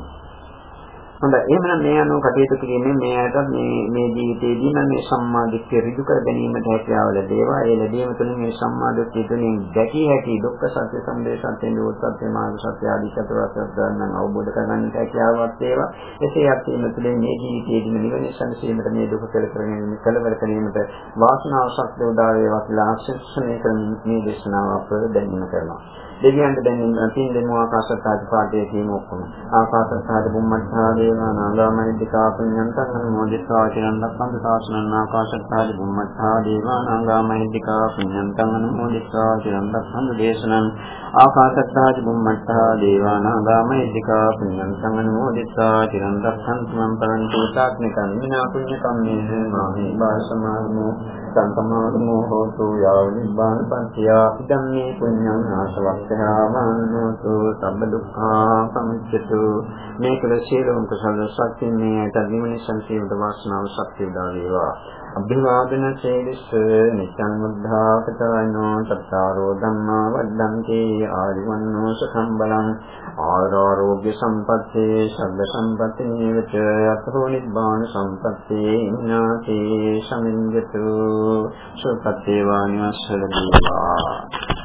හොඳයි. එහෙනම් මේ අනුව කටයුතු කිරීමෙන් මේ අයට මේ මේ ජීවිතයේදී නම් මේ සම්මා දිට්ඨිය ඍජු කර ගැනීමට හැකියාව ලැබේවා. ඒ ලැබීම තුළින් මේ සම්මා දිට්ඨිය තුළින් දැකිය හැකි දුක්ඛ සත්‍ය සම්දේ සත්‍ය නිරෝධ සත්‍ය මාර්ග සත්‍ය ආදී චතුරාර්ය සත්‍ය ධර්මයන් අවබෝධ කරගන්නට හැකියාවක් වේවා. එසේ යත්ීම තුළින් මේ ජීවිතයේදී නිවන සම්සීමට මේ දුක කෙලවරගෙන කෙලවර කිරීමට වාසනාව ශක්තිය උදා වේවා කියලා ආශිර්වාද කරමින් මේ දේශනාව අප දැනීම කරනවා. දෙවියන්ට දැන් තින් දෙමු ආකාශත්තාද පාඩේ කියන ඔක්කොම. ආකාශත්තාද බුම්මත්තා දේවා නාගාමනිත්‍තිකා පුඤ්ඤන්තං අනුමෝදිත्वा චිරන්තරක්ඛන්ත සාසනං ආකාශත්තාදි බුම්මත්තා දේවා නාගාමනිත්‍තිකා පුඤ්ඤන්තං අනුමෝදිත्वा චිරන්තරක්ඛන්ත දේශනං ආකාශත්තාදි බුම්මත්තා දේවා නාගාමනිත්‍තිකා පුඤ්ඤන්තං අනුමෝදිත्वा චිරන්තරක්ඛන්ත මං පරන්තු සාක්නිකං විනා පුඤ්ඤ කම්මේ මාහි බාසමානෝ සංකමනෝ හෝතු යාව නිබ්බාන පන්තියා ඉදම් මේ පුඤ්ඤං ආසවක්ඛයාමන්නෝතු සම්බ දුක්ඛා සමුච්චතු මේකල සීලොන්ත සියලුම කුසල සත්‍ය මේ තදිමනි සංසීවත වාසනාව සත්‍ය උදා වේවා. අභිවාදන සේවිස්ස නිච්ඡං මුද්ධාපතයනෝ චත්තාරෝ ධම්මා වද්දන්ති. ආරිවන්නෝ සම්බලං ආරෝග්‍ය සම්පත්තේ සබ්බ සම්පatti නේවච අතෝ නිබ්බාන සම්පත්තේ ඉන්නාති සමින්ජතු සුපත්තේ වානිවස්සල දීවා